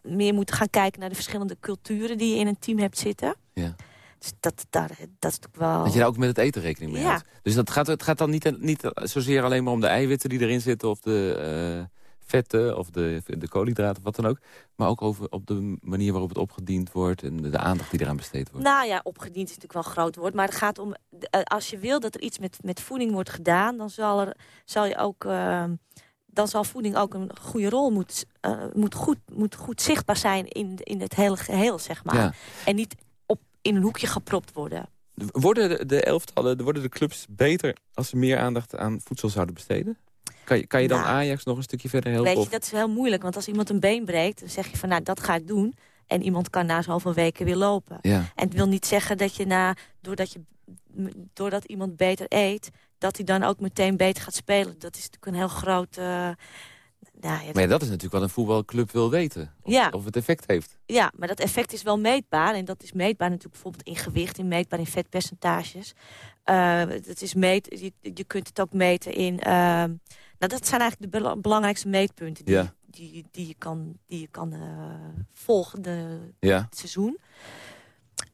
[SPEAKER 4] meer moeten gaan kijken naar de verschillende culturen die je in een team hebt zitten.
[SPEAKER 3] Ja.
[SPEAKER 4] Dus dat, dat, dat is natuurlijk wel...
[SPEAKER 3] Dat je daar ook met het eten rekening mee.
[SPEAKER 4] Ja.
[SPEAKER 3] houdt. Dus dat gaat, het gaat dan niet, niet zozeer alleen maar om de eiwitten die erin zitten... of de eh, vetten of de, de koolhydraten of wat dan ook. Maar ook over op de manier waarop het opgediend wordt... en de, de aandacht die eraan besteed wordt.
[SPEAKER 4] Nou ja, opgediend is natuurlijk wel een groot woord. Maar het gaat om, eh, als je wil dat er iets met, met voeding wordt gedaan... dan zal, er, zal je ook... eh, dan zal voeding ook een goede rol moeten, eh, moet goed, moet goed zichtbaar zijn in, in het hele geheel, zeg maar.
[SPEAKER 3] Ja.
[SPEAKER 4] En niet op, in een hoekje gepropt worden.
[SPEAKER 3] Worden de, de elftallen, worden de clubs beter... als ze meer aandacht aan voedsel zouden besteden? Kan je, kan je dan
[SPEAKER 4] Nou,
[SPEAKER 3] Ajax nog een stukje verder helpen?
[SPEAKER 4] Weet je,
[SPEAKER 3] of-
[SPEAKER 4] dat is heel moeilijk. Want als iemand een been breekt, dan zeg je van, nou, dat ga ik doen. En iemand kan na zoveel weken weer lopen.
[SPEAKER 3] Ja.
[SPEAKER 4] En het wil niet zeggen dat je na, doordat, je, doordat iemand beter eet... dat hij dan ook meteen beter gaat spelen. Dat is natuurlijk een heel groot... eh, nou, ja,
[SPEAKER 3] Maar ja, dat is natuurlijk wat een voetbalclub wil weten. Of,
[SPEAKER 4] Ja.
[SPEAKER 3] of het effect heeft.
[SPEAKER 4] Ja, maar dat effect is wel meetbaar. En dat is meetbaar natuurlijk bijvoorbeeld in gewicht, in meetbaar in vetpercentages. Eh, het is meet, je, je kunt het ook meten in... ehm, nou, dat zijn eigenlijk de bela- belangrijkste meetpunten die,
[SPEAKER 3] Ja.
[SPEAKER 4] die, die je kan, die je kan eh, volgen de,
[SPEAKER 3] Ja.
[SPEAKER 4] het seizoen.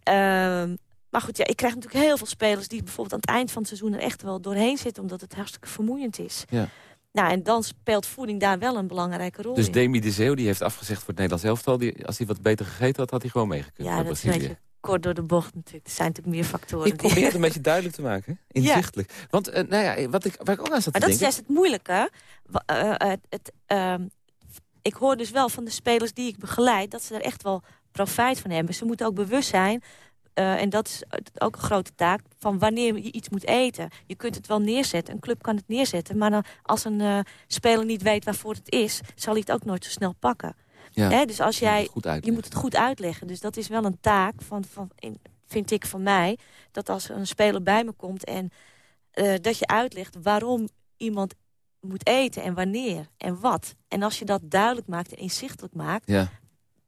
[SPEAKER 4] Ehm, maar goed, ja, ik krijg natuurlijk heel veel spelers... die bijvoorbeeld aan het eind van het seizoen er echt wel doorheen zitten... omdat het hartstikke vermoeiend is.
[SPEAKER 3] Ja.
[SPEAKER 4] Nou, en dan speelt voeding daar wel een belangrijke rol
[SPEAKER 3] Dus
[SPEAKER 4] in.
[SPEAKER 3] Demi de Zeeuw die heeft afgezegd voor het Nederlands elftal. Die, als hij wat beter gegeten had, had hij gewoon meegekund.
[SPEAKER 4] Ja, dat is een
[SPEAKER 3] Brazilië.
[SPEAKER 4] beetje kort door de bocht natuurlijk. Er zijn natuurlijk meer factoren.
[SPEAKER 3] Ik
[SPEAKER 4] die-
[SPEAKER 3] probeer het een beetje duidelijk te maken. (laughs) Inzichtelijk. Want eh, nou ja, wat ik, waar ik ook aan zat
[SPEAKER 4] Maar
[SPEAKER 3] te
[SPEAKER 4] dat is
[SPEAKER 3] denken...
[SPEAKER 4] juist het moeilijke. Wa- eh, het, ehm, ik hoor dus wel van de spelers die ik begeleid... dat ze er echt wel profijt van hebben. Ze moeten ook bewust zijn... eh, en dat is ook een grote taak, van wanneer je iets moet eten. Je kunt het wel neerzetten, een club kan het neerzetten... maar dan, als een eh, speler niet weet waarvoor het is... zal hij het ook nooit zo snel pakken.
[SPEAKER 3] Ja,
[SPEAKER 4] Hè, dus als
[SPEAKER 3] je moet
[SPEAKER 4] jij je moet het goed uitleggen. Dus dat is wel een taak, van, van, in, vind ik van mij... dat als een speler bij me komt en eh, dat je uitlegt waarom iemand moet eten en wanneer en wat. En als je dat duidelijk maakt en inzichtelijk maakt...
[SPEAKER 3] Ja.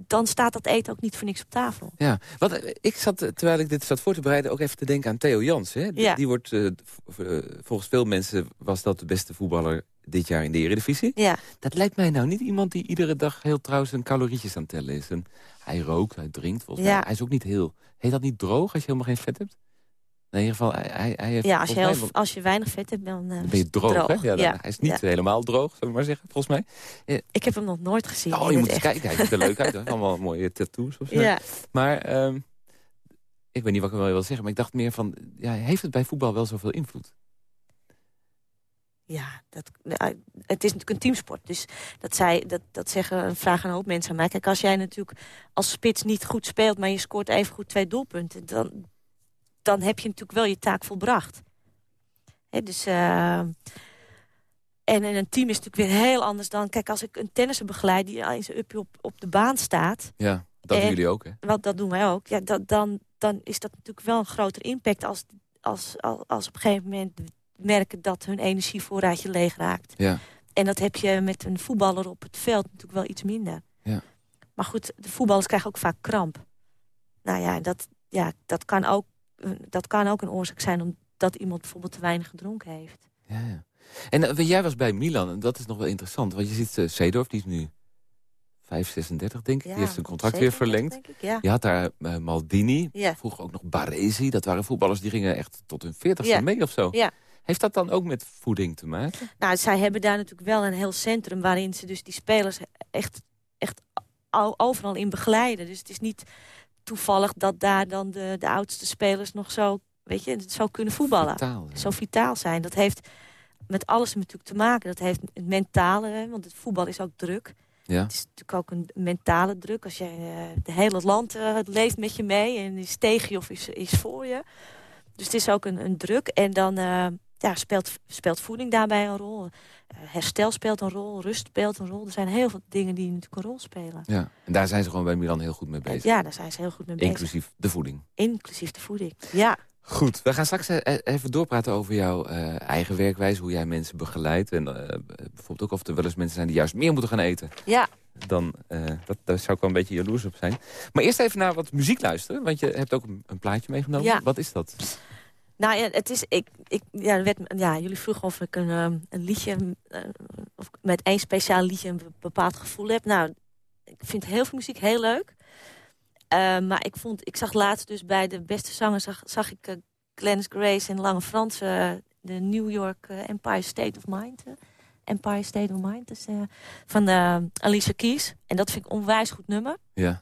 [SPEAKER 4] Dan staat dat eten ook niet voor niks op tafel.
[SPEAKER 3] Ja, wat, eh, ik zat, eh, terwijl ik dit zat voor te bereiden... ook even te denken aan Theo Jans. Hè? Die,
[SPEAKER 4] Ja.
[SPEAKER 3] die wordt, eh, volgens veel mensen was dat de beste voetballer dit jaar in de Eredivisie.
[SPEAKER 4] Ja,
[SPEAKER 3] Dat lijkt mij nou niet iemand die iedere dag heel trouw zijn calorietjes aan het tellen is. En hij rookt, hij drinkt volgens
[SPEAKER 4] Ja.
[SPEAKER 3] mij. Hij is ook niet heel... Heet dat niet droog als je helemaal geen vet hebt? In ieder geval, hij, hij, heeft...
[SPEAKER 4] ja als, je
[SPEAKER 3] volgens
[SPEAKER 4] heel,
[SPEAKER 3] mij-
[SPEAKER 4] als je weinig vet hebt, dan, eh,
[SPEAKER 3] ben je droog, hè? Ja, dan- Hij is niet
[SPEAKER 4] ja.
[SPEAKER 3] helemaal droog, zullen we maar zeggen, volgens mij.
[SPEAKER 4] Ik heb hem nog nooit gezien.
[SPEAKER 3] Oh, je moet eens kijken. Hij ziet er leuk uit. Heeft allemaal mooie tattoos of zo. Maar ehm, ik weet niet wat ik wel wil zeggen. Maar ik dacht meer van... Ja, heeft het bij voetbal wel zoveel invloed?
[SPEAKER 4] Ja, dat, nou, het is natuurlijk een teamsport. Dus dat, zij, dat, dat zeggen, vragen een hoop mensen aan mij. Kijk, als jij natuurlijk als spits niet goed speelt... maar je scoort even goed twee doelpunten... dan, dan heb je natuurlijk wel je taak volbracht. Dus... eh, en een team is natuurlijk weer heel anders dan... Kijk, als ik een tennisser begeleid die in zijn uppie op, op de baan staat...
[SPEAKER 3] Ja, dat doen jullie ook, hè?
[SPEAKER 4] wat dat doen wij ook... Ja, dat, dan, dan is dat natuurlijk wel een groter impact... als, als, als, als op een gegeven moment merken dat hun energievoorraadje leeg raakt.
[SPEAKER 3] Ja.
[SPEAKER 4] En dat heb je met een voetballer op het veld natuurlijk wel iets minder.
[SPEAKER 3] Ja.
[SPEAKER 4] Maar goed, de voetballers krijgen ook vaak kramp. Nou ja, dat, ja, dat, kan, ook, dat kan ook een oorzaak zijn... omdat iemand bijvoorbeeld te weinig gedronken heeft.
[SPEAKER 3] Ja, ja. En eh, jij was bij Milan, en dat is nog wel interessant. Want je ziet uh, Seedorf, die is nu 5, 36, denk ik.
[SPEAKER 4] Ja,
[SPEAKER 3] die heeft zijn contract weer verlengd.
[SPEAKER 4] denk ik, ja.
[SPEAKER 3] Je had daar uh, Maldini,
[SPEAKER 4] Ja.
[SPEAKER 3] vroeger ook nog Baresi. Dat waren voetballers die gingen echt tot hun 40ste
[SPEAKER 4] Ja.
[SPEAKER 3] mee of zo.
[SPEAKER 4] Ja.
[SPEAKER 3] Heeft dat dan ook met voeding te maken?
[SPEAKER 4] Nou, zij hebben daar natuurlijk wel een heel centrum... waarin ze dus die spelers echt, echt al- overal in begeleiden. Dus het is niet toevallig dat daar dan de, de oudste spelers nog zo, weet je, zo kunnen voetballen.
[SPEAKER 3] Vitaal.
[SPEAKER 4] Zo vitaal zijn. Dat heeft met alles natuurlijk te maken. Dat heeft het mentale, want het voetbal is ook druk.
[SPEAKER 3] Ja.
[SPEAKER 4] Het is natuurlijk ook een mentale druk. Als je uh, het hele land uh, het leeft met je mee en is tegen je of is, is voor je. Dus het is ook een, een druk. En dan uh, ja, speelt, speelt voeding daarbij een rol. Uh, herstel speelt een rol, rust speelt een rol. Er zijn heel veel dingen die natuurlijk een rol spelen.
[SPEAKER 3] Ja, en daar zijn ze gewoon bij Milan heel goed mee bezig.
[SPEAKER 4] Ja, daar zijn ze heel goed mee bezig.
[SPEAKER 3] Inclusief de voeding.
[SPEAKER 4] Inclusief de voeding, ja.
[SPEAKER 3] Goed, we gaan straks e-, even doorpraten over jouw uh, eigen werkwijze. Hoe jij mensen begeleidt. En uh, bijvoorbeeld ook of er wel eens mensen zijn die juist meer moeten gaan eten.
[SPEAKER 4] Ja.
[SPEAKER 3] Dan, uh, dat, daar zou ik wel een beetje jaloers op zijn. Maar eerst even naar wat muziek luisteren. Want je hebt ook een, een plaatje meegenomen.
[SPEAKER 4] Ja.
[SPEAKER 3] Wat is dat?
[SPEAKER 4] Nou ja, het is, ik, ik, ja, werd, ja, jullie vroegen of ik een, um, een liedje, uh, of met één speciaal liedje een bepaald gevoel heb. Nou, ik vind heel veel muziek heel leuk. Uh, maar ik, vond, ik zag laatst dus bij de beste zanger, zag, zag ik uh, Glennis Grace en Lange Frans, uh, de New York Empire State of Mind. Empire State of Mind, dus, van Alicia Keys. En dat vind ik een onwijs goed nummer.
[SPEAKER 3] Ja.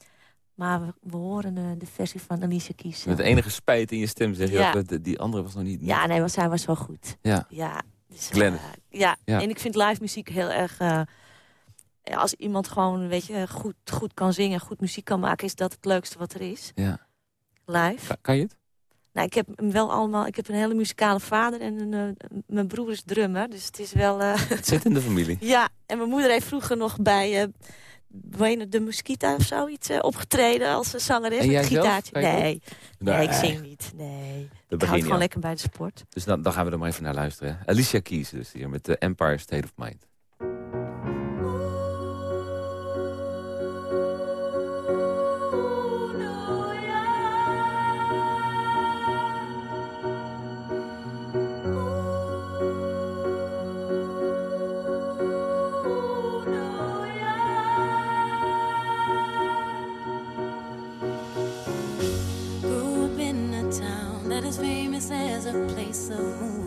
[SPEAKER 4] Maar we, we horen uh, de versie van Alicia Keys.
[SPEAKER 3] Met enige spijt in je stem zeg je
[SPEAKER 4] Ja.
[SPEAKER 3] dat die andere was nog niet...
[SPEAKER 4] Ja, nee, want zij was wel goed.
[SPEAKER 3] Ja.
[SPEAKER 4] Ja. Dus, uh, ja.
[SPEAKER 3] Ja.
[SPEAKER 4] en ik vind live muziek heel erg... Uh, als iemand gewoon, weet je, goed, goed kan zingen, goed muziek kan maken... is dat het leukste wat er is.
[SPEAKER 3] Ja.
[SPEAKER 4] Live.
[SPEAKER 3] Kan, kan je het?
[SPEAKER 4] Nou, ik heb hem wel allemaal... Ik heb een hele muzikale vader en een, mijn broer is drummer. Dus het is wel...
[SPEAKER 3] Het zit in de familie. (laughs)
[SPEAKER 4] ja, en mijn moeder heeft vroeger nog bij... Wayne de Mosquita of zoiets uh, opgetreden als zangeres.
[SPEAKER 3] En
[SPEAKER 4] met een gitaartje. Nee.
[SPEAKER 3] nee.
[SPEAKER 4] nee, ik zing niet. Nee.
[SPEAKER 3] Dat
[SPEAKER 4] ik houd gewoon lekker bij de sport.
[SPEAKER 3] Dus dan, dan gaan we er maar even naar luisteren. Alicia Keys dus hier met de Empire State of Mind.
[SPEAKER 7] A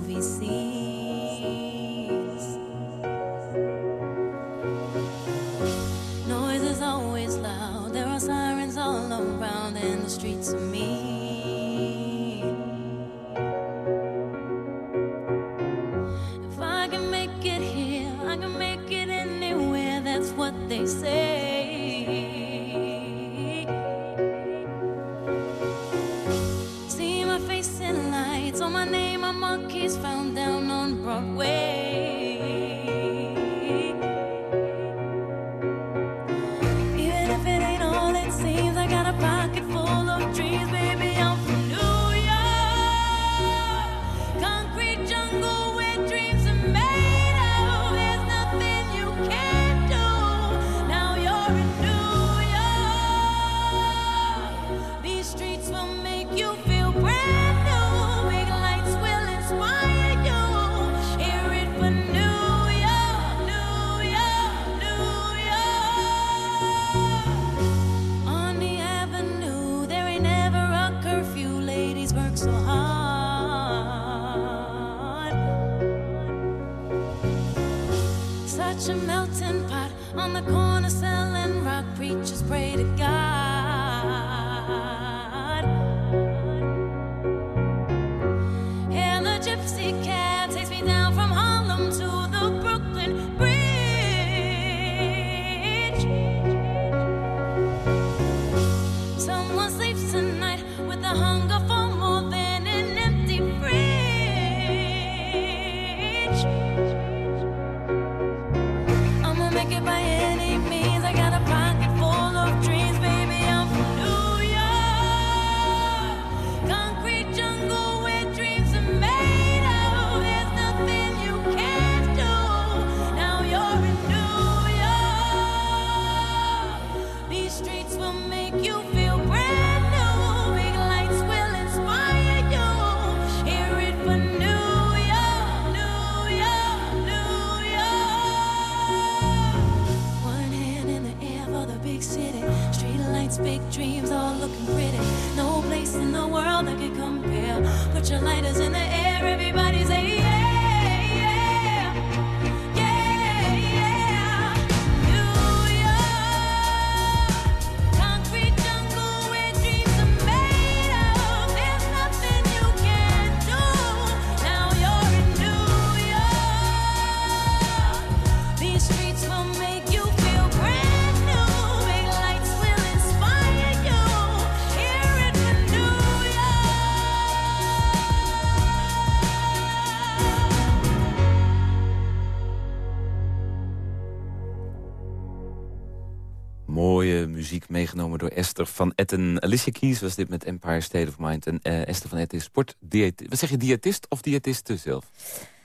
[SPEAKER 3] Mooie muziek meegenomen door Esther van Etten. Alicia Keys was dit met Empire State of Mind. En eh, Esther van Etten is sportdiëtist. Wat zeg je, diëtist of diëtiste zelf?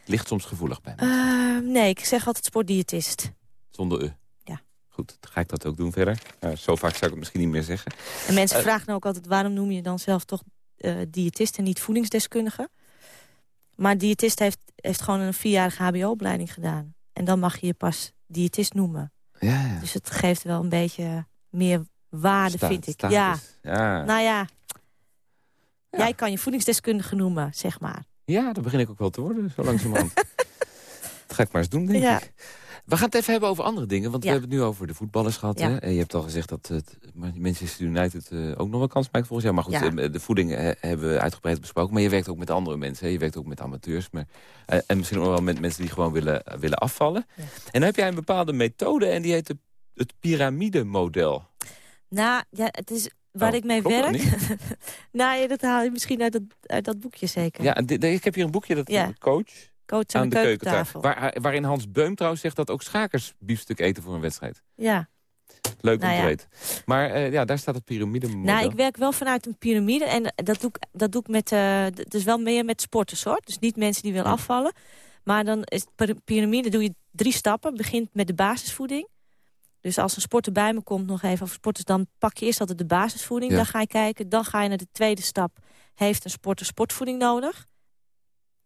[SPEAKER 3] Ligt soms gevoelig bij me.
[SPEAKER 4] Eh, nee, ik zeg altijd sportdiëtist.
[SPEAKER 3] Zonder u.
[SPEAKER 4] Ja.
[SPEAKER 3] Goed, dan ga ik dat ook doen verder. Eh, zo vaak zou ik het misschien niet meer zeggen.
[SPEAKER 4] En mensen
[SPEAKER 3] Eh,
[SPEAKER 4] vragen ook altijd... waarom noem je dan zelf toch eh diëtist en niet voedingsdeskundige? Maar diëtist heeft, heeft gewoon een vierjarige hbo-opleiding gedaan. En dan mag je je pas diëtist noemen.
[SPEAKER 3] Ja, ja.
[SPEAKER 4] Dus het geeft wel een beetje meer waarde,
[SPEAKER 3] Sta-
[SPEAKER 4] vind ik. Ja,
[SPEAKER 3] Ja.
[SPEAKER 4] nou ja.
[SPEAKER 3] Ja.
[SPEAKER 4] Jij kan je voedingsdeskundige noemen, zeg maar.
[SPEAKER 3] ja, dat begin ik ook wel te worden, zo langzamerhand. (laughs) dat ga ik maar eens doen, denk
[SPEAKER 4] Ja.
[SPEAKER 3] ik. We gaan het even hebben over andere dingen. Want
[SPEAKER 4] Ja.
[SPEAKER 3] we hebben het nu over de voetballers gehad.
[SPEAKER 4] Ja.
[SPEAKER 3] Hè? En je hebt al gezegd dat het Manchester United eh, ook nog wel kans maakt volgens jaar. Maar goed,
[SPEAKER 4] Ja.
[SPEAKER 3] eh, de voeding eh, hebben we uitgebreid besproken. Maar je werkt ook met andere mensen. Hè? Je werkt ook met amateurs. Maar, en misschien ook wel met mensen die gewoon willen, willen afvallen. En dan heb jij een bepaalde methode en die heet de, het piramidemodel.
[SPEAKER 4] Nou, ja, het is waar
[SPEAKER 3] Oh,
[SPEAKER 4] ik mee werk. (laughs) nou, dat haal je misschien uit dat, uit dat boekje zeker.
[SPEAKER 3] Ja, ik heb hier een boekje, dat
[SPEAKER 4] Ja.
[SPEAKER 3] coach
[SPEAKER 4] Coach aan,
[SPEAKER 3] aan
[SPEAKER 4] de,
[SPEAKER 3] de
[SPEAKER 4] keukentafel.
[SPEAKER 3] keukentafel. Waar, waarin Hans Beum trouwens zegt dat ook schakers biefstuk eten voor een wedstrijd.
[SPEAKER 4] Ja.
[SPEAKER 3] Leuk
[SPEAKER 4] Nou
[SPEAKER 3] om te weten. Maar eh, ja, daar staat het piramidemodel.
[SPEAKER 4] Nou, ik werk wel vanuit een piramide. En dat doe ik, dat doe ik met, eh, d- dus wel meer met sporters hoor. Dus niet mensen die willen
[SPEAKER 3] Ja.
[SPEAKER 4] afvallen. Maar dan is de piramide doe je drie stappen. Begint met de basisvoeding. Dus als een sporter bij me komt nog even, of sporters, dan pak je eerst altijd de basisvoeding.
[SPEAKER 3] Ja.
[SPEAKER 4] Dan ga je kijken. Dan ga je naar de tweede stap. Heeft een sporter sportvoeding nodig?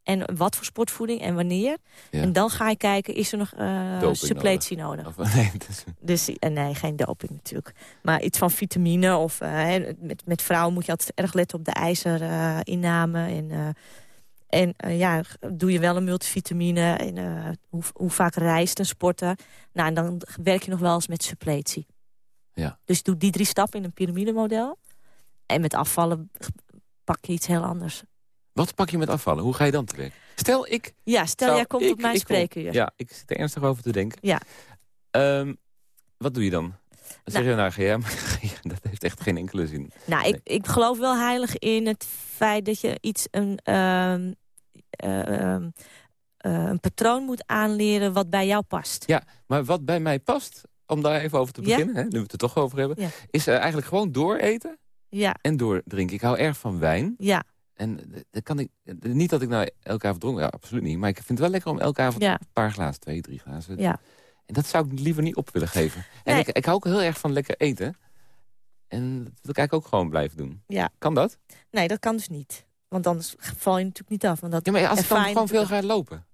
[SPEAKER 4] En wat voor sportvoeding en wanneer?
[SPEAKER 3] Ja.
[SPEAKER 4] En dan ga je kijken, is er nog eh
[SPEAKER 3] Doping
[SPEAKER 4] suppletie nodig?
[SPEAKER 3] Of- nee, is-
[SPEAKER 4] Dus eh, nee, geen doping natuurlijk. Maar iets van vitamine of eh, hè, met, met vrouwen moet je altijd erg letten op de ijzerinname. en eh, en ja, doe je wel een multivitamine en eh, hoe, hoe vaak reist een sporter. Nou, en dan werk je nog wel eens met suppletie.
[SPEAKER 3] Ja.
[SPEAKER 4] Dus doe die drie stappen in een piramidemodel. En met afvallen pak je iets heel anders.
[SPEAKER 3] Wat pak je met afvallen? Hoe ga je dan te werk? Stel, ik...
[SPEAKER 4] Ja, stel
[SPEAKER 3] zou-
[SPEAKER 4] jij komt
[SPEAKER 3] ik-
[SPEAKER 4] op
[SPEAKER 3] kom-
[SPEAKER 4] spreekuur.
[SPEAKER 3] Ja, ik zit er ernstig over te denken.
[SPEAKER 4] Ja.
[SPEAKER 3] Ehm, wat doe je dan? Dan zeg
[SPEAKER 4] Nou.
[SPEAKER 3] je, nou, ja, maar dat heeft echt geen enkele zin.
[SPEAKER 4] Nou, ik, ik geloof wel heilig in het feit dat je iets een, ehm, eh, ehm, eh, een patroon moet aanleren wat bij jou past.
[SPEAKER 3] Ja, maar wat bij mij past, om daar even over te
[SPEAKER 4] Ja?
[SPEAKER 3] beginnen... Hè, nu we het er toch over hebben...
[SPEAKER 4] Ja.
[SPEAKER 3] is eh, eigenlijk gewoon dooreten
[SPEAKER 4] Ja,
[SPEAKER 3] en doordrinken. Ik hou erg van wijn.
[SPEAKER 4] ja,
[SPEAKER 3] En eh, dat kan ik, eh, niet dat ik nou elke avond dronken... Ja, absoluut niet. Maar ik vind het wel lekker om elke avond
[SPEAKER 4] ja,
[SPEAKER 3] een paar glazen, twee, drie glazen...
[SPEAKER 4] ja.
[SPEAKER 3] En dat zou ik liever niet op willen geven. En
[SPEAKER 4] Nee.
[SPEAKER 3] ik, ik hou ook heel erg van lekker eten. En dat wil ik eigenlijk ook gewoon blijven doen.
[SPEAKER 4] Ja.
[SPEAKER 3] Kan dat?
[SPEAKER 4] Nee, dat kan dus niet. Want anders val je natuurlijk niet af. Want dat,
[SPEAKER 3] Ja, maar als ik dan
[SPEAKER 4] je
[SPEAKER 3] gewoon veel
[SPEAKER 4] natuurlijk-
[SPEAKER 3] ga lopen.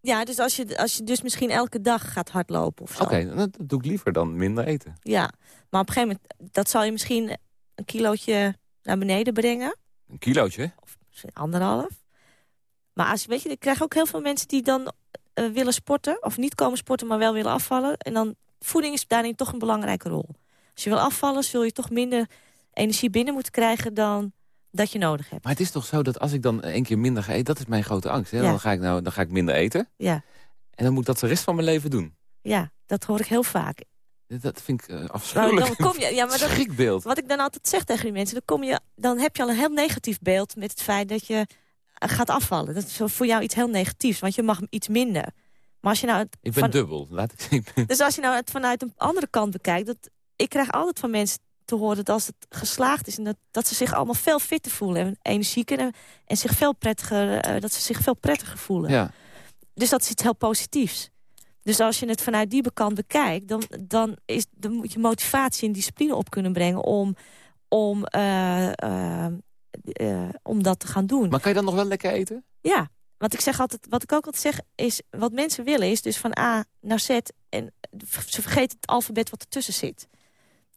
[SPEAKER 4] Ja, dus als je, als je dus misschien elke dag gaat hardlopen of zo.
[SPEAKER 3] Oké, dan dat doe ik liever dan minder eten.
[SPEAKER 4] Ja, maar op een gegeven moment, dat zal je misschien een kilootje naar beneden brengen.
[SPEAKER 3] Een kilootje?
[SPEAKER 4] Of misschien anderhalf. Maar als, weet je, ik krijg ook heel veel mensen die dan eh, willen sporten. Of niet komen sporten, maar wel willen afvallen. En dan voeding is daarin toch een belangrijke rol. Als je wil afvallen, zul je toch minder energie binnen moeten krijgen dan dat je nodig hebt.
[SPEAKER 3] Maar het is toch zo dat als ik dan één keer minder ga eten... dat is mijn grote angst. Hè?
[SPEAKER 4] Ja.
[SPEAKER 3] Dan, ga ik nou, dan ga ik minder eten.
[SPEAKER 4] Ja,
[SPEAKER 3] En dan moet ik dat de rest van mijn leven doen.
[SPEAKER 4] ja, dat hoor ik heel vaak.
[SPEAKER 3] Dat vind ik
[SPEAKER 4] Nou,
[SPEAKER 3] afschuwelijk.
[SPEAKER 4] dan kom je, ja, maar (laughs) dat,
[SPEAKER 3] Schrikbeeld.
[SPEAKER 4] wat ik dan altijd zeg tegen die mensen... Dan, kom je, dan heb je al een heel negatief beeld met het feit dat je eh, gaat afvallen. Dat is voor jou iets heel negatiefs, want je mag iets minder. Maar als je nou het
[SPEAKER 3] Ik ben
[SPEAKER 4] van-
[SPEAKER 3] dubbel. Laat ik zien. (laughs)
[SPEAKER 4] Dus als je nou het vanuit een andere kant bekijkt... Dat, ik krijg altijd van mensen te horen dat als het geslaagd is... en dat, dat ze zich allemaal veel fitter voelen en energieker... en, en zich veel prettiger, eh, dat ze zich veel prettiger voelen.
[SPEAKER 3] Ja.
[SPEAKER 4] Dus dat is iets heel positiefs. Dus als je het vanuit die kant bekijkt... dan, dan, is, dan moet je motivatie en discipline op kunnen brengen... om, om, eh, eh, eh, om dat te gaan doen.
[SPEAKER 3] Maar kan je dan nog wel lekker eten?
[SPEAKER 4] Ja, wat ik, zeg altijd, wat ik ook altijd zeg is... wat mensen willen is dus van A naar Z... en ze vergeten het alfabet wat ertussen zit.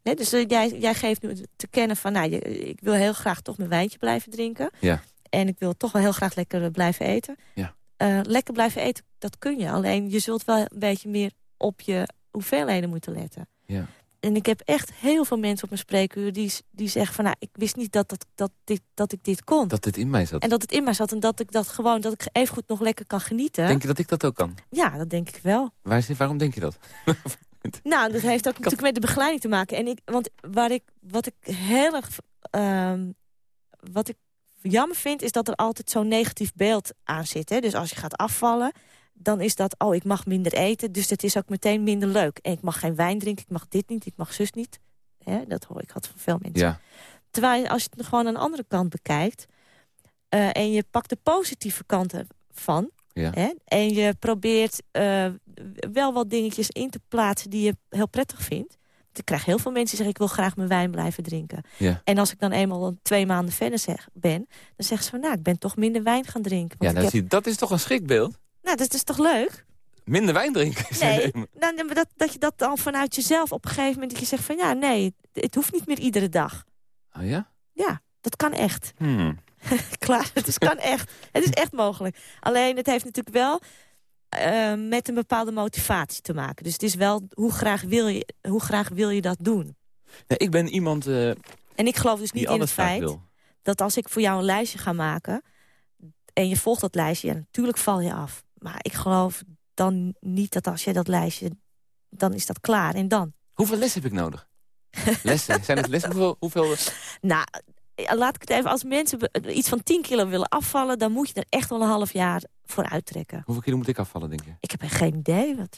[SPEAKER 4] Dus jij, jij geeft nu te kennen van... Nou, ik wil heel graag toch mijn wijntje blijven drinken.
[SPEAKER 3] Ja.
[SPEAKER 4] En ik wil toch wel heel graag lekker blijven eten.
[SPEAKER 3] Ja.
[SPEAKER 4] Eh, lekker blijven eten, dat kun je. Alleen je zult wel een beetje meer op je hoeveelheden moeten letten.
[SPEAKER 3] Ja.
[SPEAKER 4] En ik heb echt heel veel mensen op mijn spreekuur... die, die zeggen van, nou, ik wist niet dat, dat, dat, dit, dat ik dit kon.
[SPEAKER 3] Dat dit in mij zat.
[SPEAKER 4] En dat het in mij zat en dat ik dat gewoon, dat ik even goed nog lekker kan genieten.
[SPEAKER 3] Denk je dat ik dat ook kan?
[SPEAKER 4] Ja, dat denk ik wel.
[SPEAKER 3] Waar is, waarom denk je dat? (laughs)
[SPEAKER 4] Nou, dat heeft ook natuurlijk met de begeleiding te maken. En ik, want waar ik, wat ik heel erg, ehm, wat ik jammer vind, is dat er altijd zo'n negatief beeld aan zit. Hè? Dus als je gaat afvallen, dan is dat, oh, ik mag minder eten, dus het is ook meteen minder leuk. En ik mag geen wijn drinken, ik mag dit niet, ik mag zus niet. Hè? Dat hoor ik had van veel mensen.
[SPEAKER 3] Ja.
[SPEAKER 4] Terwijl als je het gewoon aan de andere kant bekijkt... eh, en je pakt de positieve kanten van...
[SPEAKER 3] Ja.
[SPEAKER 4] Hè, en je probeert eh, wel wat dingetjes in te plaatsen die je heel prettig vindt. Ik krijg heel veel mensen die zeggen... ik wil graag mijn wijn blijven drinken.
[SPEAKER 3] Ja.
[SPEAKER 4] En als ik dan eenmaal twee maanden verder zeg, ben... dan zeggen ze van, nou, ik ben toch minder wijn gaan drinken.
[SPEAKER 3] Ja, nou,
[SPEAKER 4] ik heb-
[SPEAKER 3] zie, dat is toch een schrikbeeld?
[SPEAKER 4] Nou, dat is toch leuk?
[SPEAKER 3] Minder wijn drinken.
[SPEAKER 4] Nee, nou, dat, dat je dat dan vanuit jezelf op een gegeven moment... dat je zegt van, ja, nee, het hoeft niet meer iedere dag.
[SPEAKER 3] Oh ja?
[SPEAKER 4] Ja, dat kan echt.
[SPEAKER 3] Hmm. (laughs)
[SPEAKER 4] Klaar, het is, kan echt. Het is echt mogelijk. Alleen het heeft natuurlijk wel eh, met een bepaalde motivatie te maken. Dus het is wel hoe graag wil je, hoe graag wil je dat doen.
[SPEAKER 3] Nee, ik ben iemand eh,
[SPEAKER 4] En ik geloof dus niet in het feit dat als ik voor jou een lijstje ga maken... en je volgt dat lijstje, ja, natuurlijk val je af. Maar ik geloof dan niet dat als jij dat lijstje... dan is dat klaar en dan.
[SPEAKER 3] Hoeveel les heb ik nodig? Lessen? Zijn het lessen? (laughs) Hoeveel, hoeveel...
[SPEAKER 4] Nou, laat ik het even... als mensen be- iets van 10 kilo willen afvallen... dan moet je er echt wel een half jaar voor uittrekken.
[SPEAKER 3] Hoeveel kilo moet ik afvallen, denk je?
[SPEAKER 4] Ik heb geen idee. Wat,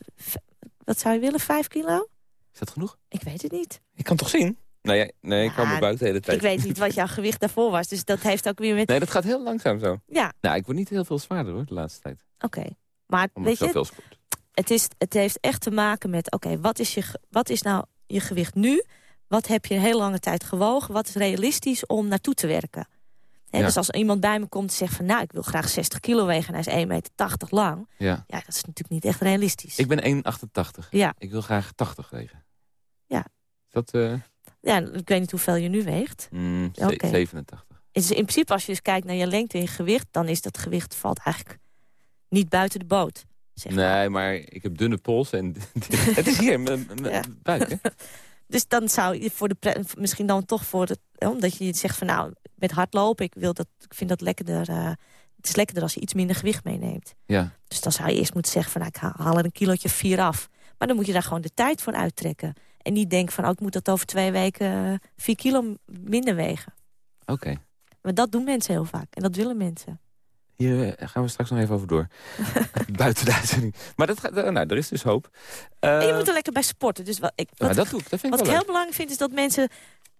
[SPEAKER 4] wat zou je willen? Vijf kilo?
[SPEAKER 3] Is dat genoeg?
[SPEAKER 4] Ik weet het niet.
[SPEAKER 3] Ik kan toch zien? Nee, ja, nee ik
[SPEAKER 4] Ja,
[SPEAKER 3] hou mijn buik de hele tijd.
[SPEAKER 4] Ik weet niet wat jouw gewicht daarvoor was. Dus dat heeft ook weer met...
[SPEAKER 3] Nee, dat gaat heel langzaam zo.
[SPEAKER 4] Ja,
[SPEAKER 3] Nou, ik word niet heel veel zwaarder hoor, de laatste tijd.
[SPEAKER 4] oké. Maar
[SPEAKER 3] Omdat
[SPEAKER 4] weet je, het, is, het heeft echt te maken met... Oké, wat is je wat is nou je gewicht nu? Wat heb je een heel lange tijd gewogen? Wat is realistisch om naartoe te werken?
[SPEAKER 3] Ja.
[SPEAKER 4] Dus als iemand bij me komt en zegt van... nou, ik wil graag 60 kilo wegen en hij is 1,80 meter lang...
[SPEAKER 3] Ja.
[SPEAKER 4] ja, dat is natuurlijk niet echt realistisch.
[SPEAKER 3] Ik ben 1,88.
[SPEAKER 4] Ja.
[SPEAKER 3] Ik wil graag 80 wegen.
[SPEAKER 4] Ja.
[SPEAKER 3] Is dat eh
[SPEAKER 4] ja, ik weet niet hoeveel je nu weegt.
[SPEAKER 3] mm, ze-
[SPEAKER 4] Oké.
[SPEAKER 3] 87?
[SPEAKER 4] Dus in principe, als je dus kijkt naar je lengte en je gewicht... dan is dat gewicht valt eigenlijk niet buiten de boot. Zeg maar.
[SPEAKER 3] Nee, maar ik heb dunne polsen en (laughs) het is hier, mijn mijn
[SPEAKER 4] Ja.
[SPEAKER 3] buik. Hè? (laughs)
[SPEAKER 4] Dus dan zou je voor de misschien dan toch voor het... omdat je zegt van nou, met hardlopen... ik, wil dat, ik vind dat lekkerder... eh, het is lekkerder als je iets minder gewicht meeneemt.
[SPEAKER 3] Ja.
[SPEAKER 4] Dus dan zou je eerst moeten zeggen van... nou, ik haal- er een kilootje vier af. Maar dan moet je daar gewoon de tijd voor uittrekken. En niet denken van, oh, ik moet dat over twee weken eh, vier kilo minder wegen.
[SPEAKER 3] Oké.
[SPEAKER 4] Maar dat doen mensen heel vaak. En dat willen mensen.
[SPEAKER 3] Hier eh, gaan we straks nog even over door. (laughs) Buiten de uitzending. Maar dat gaat, eh, nou, er is dus hoop. Eh,
[SPEAKER 4] en je moet er lekker bij sporten. Dus wat ik,
[SPEAKER 3] nou,
[SPEAKER 4] wat,
[SPEAKER 3] dat doe ik, dat vind ik
[SPEAKER 4] wat ik
[SPEAKER 3] wel
[SPEAKER 4] heel belangrijk vind, is dat mensen...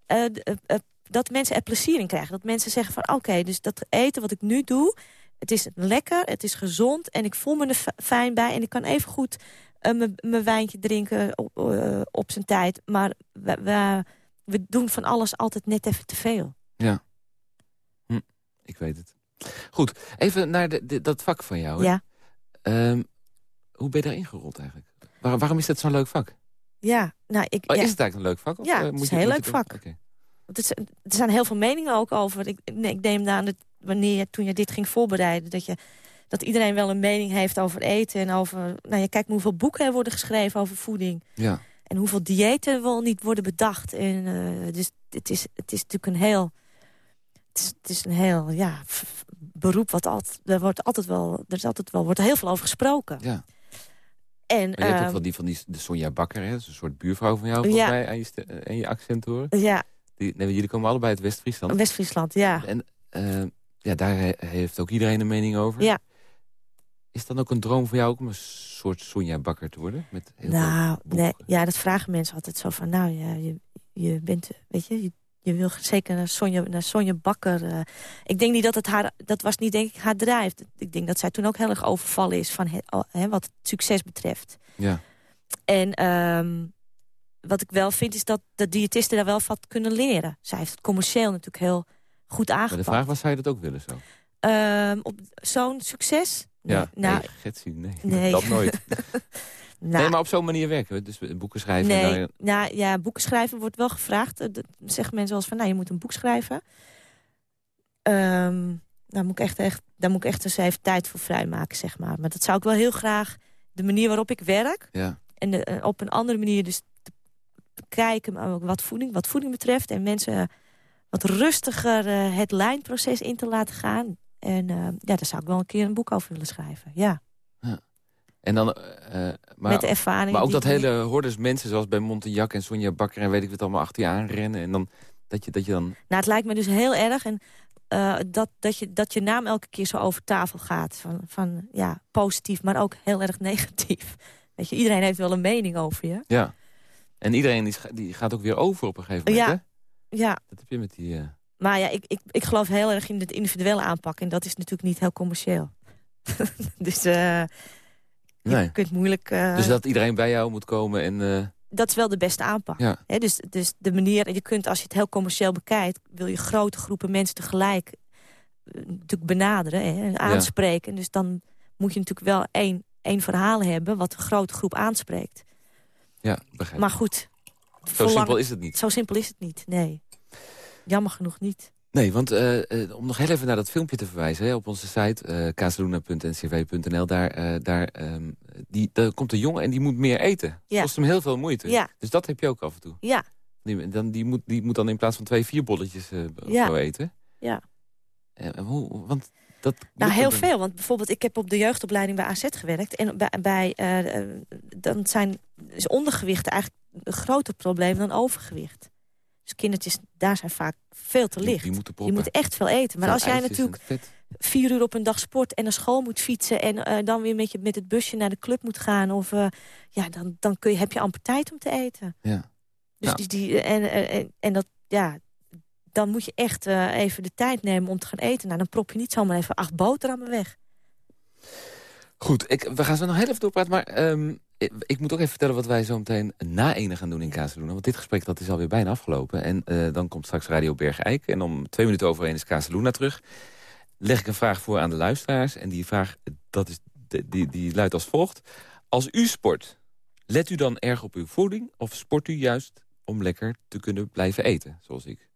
[SPEAKER 4] eh, eh, eh, dat mensen er plezier in krijgen. Dat mensen zeggen van, oké, dus dat eten wat ik nu doe... het is lekker, het is gezond en ik voel me er fijn bij... en ik kan even goed eh, mijn- wijntje drinken op, eh, op zijn tijd. Maar we, we, we doen van alles altijd net even te veel.
[SPEAKER 3] Ik weet het. Goed, even naar de, de- dat vak van jou. Hè?
[SPEAKER 4] Ja,
[SPEAKER 3] Ehm, hoe ben je daarin gerold eigenlijk? Waar- waarom is dat zo'n leuk vak?
[SPEAKER 4] ja. Nou, ik,
[SPEAKER 3] Oh,
[SPEAKER 4] ja.
[SPEAKER 3] Is het eigenlijk een leuk vak? Of,
[SPEAKER 4] Ja,
[SPEAKER 3] eh,
[SPEAKER 4] het is een heel leuk vak.
[SPEAKER 3] Oké.
[SPEAKER 4] Want het is- er zijn heel veel meningen ook over. Ik, nee, ik neem aan dat wanneer toen je dit ging voorbereiden... dat, je, dat iedereen wel een mening heeft over eten. En over, nou, je kijkt hoeveel boeken er worden geschreven over voeding.
[SPEAKER 3] Ja.
[SPEAKER 4] en hoeveel diëten wel niet worden bedacht. En, eh, dus het is, het is natuurlijk een heel... Het is, het is een heel ja, beroep wat altijd... Er wordt altijd wel, er is altijd wel wordt er heel veel over gesproken.
[SPEAKER 3] Ja.
[SPEAKER 4] En,
[SPEAKER 3] Maar je hebt ook
[SPEAKER 4] ehm,
[SPEAKER 3] wel die van die, de Sonja Bakker, hè? Is een soort buurvrouw van jou, volgens
[SPEAKER 4] Ja.
[SPEAKER 3] mij, aan je, aan je accent horen.
[SPEAKER 4] ja,
[SPEAKER 3] Die, nee, jullie komen allebei uit West-Friesland.
[SPEAKER 4] West-Friesland, ja.
[SPEAKER 3] En eh, ja, daar he- heeft ook iedereen een mening over.
[SPEAKER 4] Ja.
[SPEAKER 3] Is dan ook een droom voor jou ook om een soort Sonja Bakker te worden? Met heel
[SPEAKER 4] Nou,
[SPEAKER 3] veel
[SPEAKER 4] nee, ja, dat vragen mensen altijd zo van... nou, ja, je, je bent, weet je, je, je wil zeker naar Sonja, naar Sonja Bakker. eh. ik denk niet dat het haar, dat was niet denk ik haar drijf. Ik denk dat zij toen ook heel erg overvallen is van he- wat het succes betreft.
[SPEAKER 3] Ja.
[SPEAKER 4] En ehm, wat ik wel vind is dat de diëtisten daar wel van kunnen leren. Zij heeft het commercieel natuurlijk heel goed
[SPEAKER 3] Maar de
[SPEAKER 4] aangepakt.
[SPEAKER 3] vraag was, zou je dat ook willen zo?
[SPEAKER 4] Ehm, op zo'n succes? Nee,
[SPEAKER 3] Ja,
[SPEAKER 4] nou,
[SPEAKER 3] nee, Getsie, nee,
[SPEAKER 4] Nee.
[SPEAKER 3] dat nooit. (laughs)
[SPEAKER 4] nou,
[SPEAKER 3] nee, maar op zo'n manier werken we. Dus boeken schrijven. en
[SPEAKER 4] Nee,
[SPEAKER 3] dan-
[SPEAKER 4] nou, ja, boeken schrijven wordt wel gevraagd. Eh, dat zeggen mensen wel eens van, nou, je moet een boek schrijven. Ehm, daar, moet ik echt, echt, daar moet ik echt eens even tijd voor vrijmaken, zeg maar. Maar dat zou ik wel heel graag, de manier waarop ik werk...
[SPEAKER 3] ja.
[SPEAKER 4] en de, eh, op een andere manier dus te kijken maar ook wat voeding, wat voeding betreft... en mensen wat rustiger eh, het lijnproces in te laten gaan. En ja, daar zou ik wel een keer een boek over willen schrijven, ja.
[SPEAKER 3] En dan, eh, maar,
[SPEAKER 4] Met de ervaring.
[SPEAKER 3] maar ook dat hele hordes mensen zoals bij Montenjak en Sonja Bakker... en weet ik wat allemaal achter je aanrennen. En dan dat je, dat je dan...
[SPEAKER 4] Nou, het lijkt me dus heel erg en, eh, dat, dat, je, dat je naam elke keer zo over tafel gaat. Van, van ja, positief, maar ook heel erg negatief. (laughs) Weet je, iedereen heeft wel een mening over je.
[SPEAKER 3] Ja. En iedereen die, die gaat ook weer over op een gegeven moment,
[SPEAKER 4] Ja.
[SPEAKER 3] hè?
[SPEAKER 4] Ja,
[SPEAKER 3] Dat heb je met die... eh,
[SPEAKER 4] maar ja, ik, ik, ik geloof heel erg in het individuele aanpak. En dat is natuurlijk niet heel commercieel. (laughs) dus eh, je kunt moeilijk... eh,
[SPEAKER 3] Dus dat iedereen bij jou moet komen en... eh,
[SPEAKER 4] dat is wel de beste aanpak.
[SPEAKER 3] Ja.
[SPEAKER 4] Dus, dus de manier, je kunt als je het heel commercieel bekijkt... wil je grote groepen mensen tegelijk eh, natuurlijk benaderen hè, en aanspreken. Dus dan moet je natuurlijk wel één, één verhaal hebben... wat een grote groep aanspreekt.
[SPEAKER 3] ja, begrijp
[SPEAKER 4] Maar goed,
[SPEAKER 3] Zo simpel is het niet.
[SPEAKER 4] zo simpel is het niet, nee. Jammer genoeg niet.
[SPEAKER 3] Nee, want eh, eh, om nog heel even naar dat filmpje te verwijzen... Hè, op onze site, casaluna.ncv.nl... daar, daar, ehm, die, daar komt een jongen en die moet meer eten.
[SPEAKER 4] Ja.
[SPEAKER 3] kost hem heel veel moeite.
[SPEAKER 4] Ja.
[SPEAKER 3] Dus dat heb je ook af en toe.
[SPEAKER 4] Ja,
[SPEAKER 3] Die, dan, die, moet, die moet dan in plaats van twee, vier bolletjes
[SPEAKER 4] Ja.
[SPEAKER 3] zo eten.
[SPEAKER 4] ja.
[SPEAKER 3] En hoe, want dat
[SPEAKER 4] Nou, heel veel. Want bijvoorbeeld, ik heb op de jeugdopleiding bij AZ gewerkt. En bij, bij dan zijn is ondergewicht eigenlijk een groter probleem dan overgewicht. Dus kindertjes, daar zijn vaak veel te licht.
[SPEAKER 3] Die moeten
[SPEAKER 4] je moet echt veel eten. Maar
[SPEAKER 3] Veel
[SPEAKER 4] als jij natuurlijk vier uur op een dag sport en naar school moet fietsen... en eh, dan weer met, je, met het busje naar de club moet gaan... Of, eh, ja, dan, dan kun je, heb je amper tijd om te eten.
[SPEAKER 3] Ja.
[SPEAKER 4] Dus
[SPEAKER 3] Ja.
[SPEAKER 4] die, die, en, en, en dat, ja, dan moet je echt eh, even de tijd nemen om te gaan eten. Nou, dan prop je niet zomaar even acht boterhammen weg.
[SPEAKER 3] Goed, ik, we gaan zo nog heel even doorpraten. Maar ehm, ik, moet ook even vertellen wat wij zo meteen na ene gaan doen in Casaluna. Want dit gesprek dat is alweer bijna afgelopen. En eh, dan komt straks Radio Bergijk. En om twee minuten over één is Casaluna terug. Leg ik een vraag voor aan de luisteraars. En die vraag dat is, die, die luidt als volgt. Als u sport, let u dan erg op uw voeding... of sport u juist om lekker te kunnen blijven eten, zoals ik?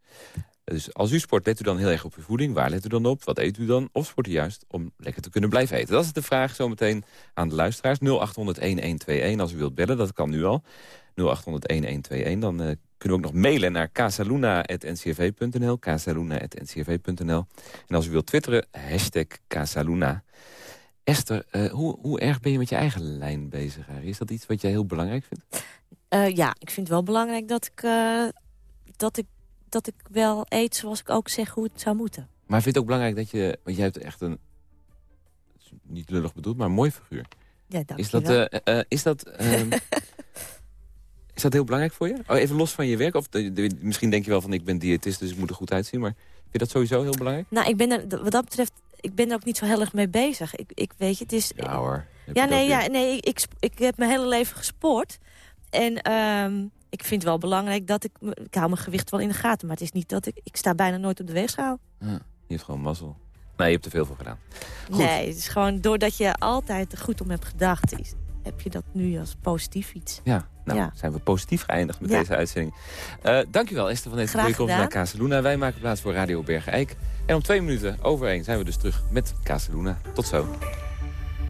[SPEAKER 3] Dus als u sport, let u dan heel erg op uw voeding. Waar let u dan op? Wat eet u dan? Of sport u juist om lekker te kunnen blijven eten? Dat is de vraag zometeen aan de luisteraars. 0800-1121 als u wilt bellen, dat kan nu al. 0800-1121, dan eh, kunnen we ook nog mailen naar casaluna.ncrv.nl. casaluna.ncrv.nl. En als u wilt twitteren, hashtag Casaluna. Esther, eh, hoe, hoe erg ben je met je eigen lijn bezig? Is dat iets wat jij heel belangrijk vindt?
[SPEAKER 4] Eh, ja, ik vind het wel belangrijk dat ik, dat, ik, dat ik wel eet zoals ik ook zeg hoe het zou moeten.
[SPEAKER 3] Maar vind je het ook belangrijk dat je... Want jij hebt echt een... Niet lullig bedoeld, maar een mooi figuur.
[SPEAKER 4] Ja, dank
[SPEAKER 3] Is dat, eh, is, dat, ehm, (laughs) is dat heel belangrijk voor je? Oh, even los van je werk? Of de- de- misschien denk je wel van ik ben diëtist, dus ik moet er goed uitzien. Maar vind je dat sowieso heel belangrijk?
[SPEAKER 4] Nou, ik ben er, wat dat betreft, ik ben er ook niet zo heel erg mee bezig. Ik, ik weet je, het is...
[SPEAKER 3] Ja hoor.
[SPEAKER 4] Ja, nee,
[SPEAKER 3] weer?
[SPEAKER 4] ja, nee ik, ik, ik heb mijn hele leven gesport. En ehm, ik vind wel belangrijk dat ik... Ik hou mijn gewicht wel in de gaten. Maar het is niet dat ik... Ik sta bijna nooit op de weegschaal.
[SPEAKER 3] Ja, je hebt gewoon mazzel. Nee, je hebt er veel voor gedaan. Goed.
[SPEAKER 4] Nee, het is gewoon doordat je altijd er goed om hebt gedacht... Is, heb je dat nu als positief iets.
[SPEAKER 3] Ja, nou
[SPEAKER 4] Ja.
[SPEAKER 3] zijn we positief geëindigd met
[SPEAKER 4] Ja.
[SPEAKER 3] deze uitzending. Eh dankjewel Esther van deze komst naar
[SPEAKER 4] gedaan.
[SPEAKER 3] Casaluna. Wij maken plaats voor Radio Bergen Eik. En om twee minuten over één zijn we dus terug met Casaluna. Tot zo.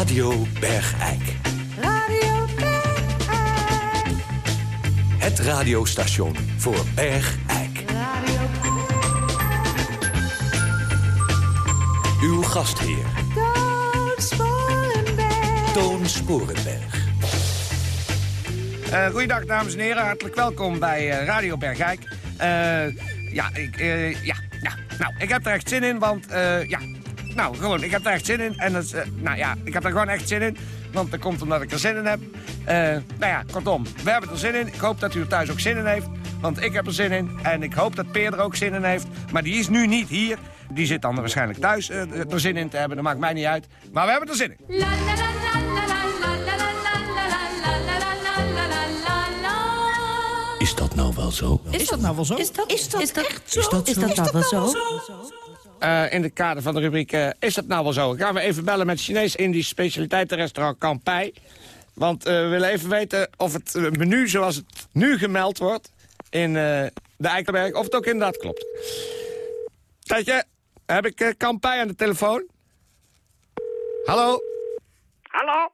[SPEAKER 8] Radio Bergijk.
[SPEAKER 7] Radio Bergijk.
[SPEAKER 8] Het radiostation voor Bergijk.
[SPEAKER 7] Radio
[SPEAKER 8] Uw gastheer,
[SPEAKER 7] Toon Sporenberg.
[SPEAKER 8] Toon Sporenberg.
[SPEAKER 9] Uh, goeiedag, dames en heren. Hartelijk welkom bij eh, Radio Bergijk. Eh, ja, ik, eh, ja, ja, nou, ik heb er echt zin in, want, eh, ja, nou, gewoon, ik heb er echt zin in. En dat is, eh, nou ja, ik heb er gewoon echt zin in, want dat komt omdat ik er zin in heb. Eh, nou ja, kortom, we hebben er zin in. Ik hoop dat u er thuis ook zin in heeft, want ik heb er zin in. En ik hoop dat Peer er ook zin in heeft, maar die is nu niet hier. Die zit dan waarschijnlijk thuis eh, er zin in te hebben, dat maakt mij niet uit. Maar we hebben er zin in.
[SPEAKER 8] Is dat nou wel zo?
[SPEAKER 10] Is dat nou wel zo?
[SPEAKER 11] Is dat, is dat, echt zo?
[SPEAKER 8] Is dat zo?
[SPEAKER 11] Is dat nou wel zo?
[SPEAKER 9] Eh, in het kader van de rubriek eh, Is dat nou wel zo? Gaan we even bellen met Chinees-Indisch specialiteitenrestaurant Kampai. Want eh, we willen even weten of het menu zoals het nu gemeld wordt... in de Eikelberg, of het ook inderdaad klopt. Tijdje, heb ik Kampai aan de telefoon? Hallo?
[SPEAKER 12] Hallo?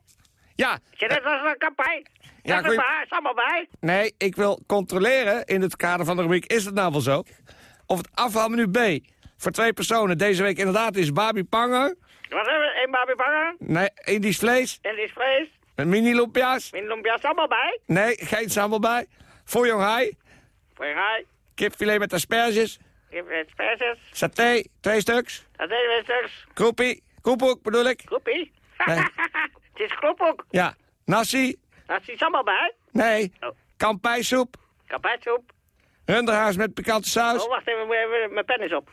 [SPEAKER 9] Ja.
[SPEAKER 12] Zit het als een campagne?
[SPEAKER 9] Ja,
[SPEAKER 12] Ja, is allemaal bij?
[SPEAKER 9] Nee, ik wil controleren in het kader van de rubriek Is het nou wel zo? Of het afhaalmenu B voor twee personen deze week inderdaad is Babi Panger...
[SPEAKER 12] Wat hebben we? Eén babi banger?
[SPEAKER 9] Nee, Indisch vlees.
[SPEAKER 12] En is vlees?
[SPEAKER 9] Met mini lumpia's.
[SPEAKER 12] Min lumpia is allemaal bij?
[SPEAKER 9] Nee, geen sambal bij. Fouillon hai.
[SPEAKER 12] Voor gaai?
[SPEAKER 9] Kipfilet met asperges.
[SPEAKER 12] Geef het spijsjes.
[SPEAKER 9] Saté, twee stuks.
[SPEAKER 12] Deden we stuks.
[SPEAKER 9] Kroepie. Kroephoek bedoel ik.
[SPEAKER 12] Kroepie?
[SPEAKER 9] Nee. (laughs)
[SPEAKER 12] het is kloppok.
[SPEAKER 9] Ja. Nasi.
[SPEAKER 12] Dat is allemaal bij?
[SPEAKER 9] Nee.
[SPEAKER 12] Oh.
[SPEAKER 9] Kampijsoep.
[SPEAKER 12] Kapijtsoep.
[SPEAKER 9] Runderhaas met pikante saus.
[SPEAKER 12] Oh, wacht even- mijn pen is op.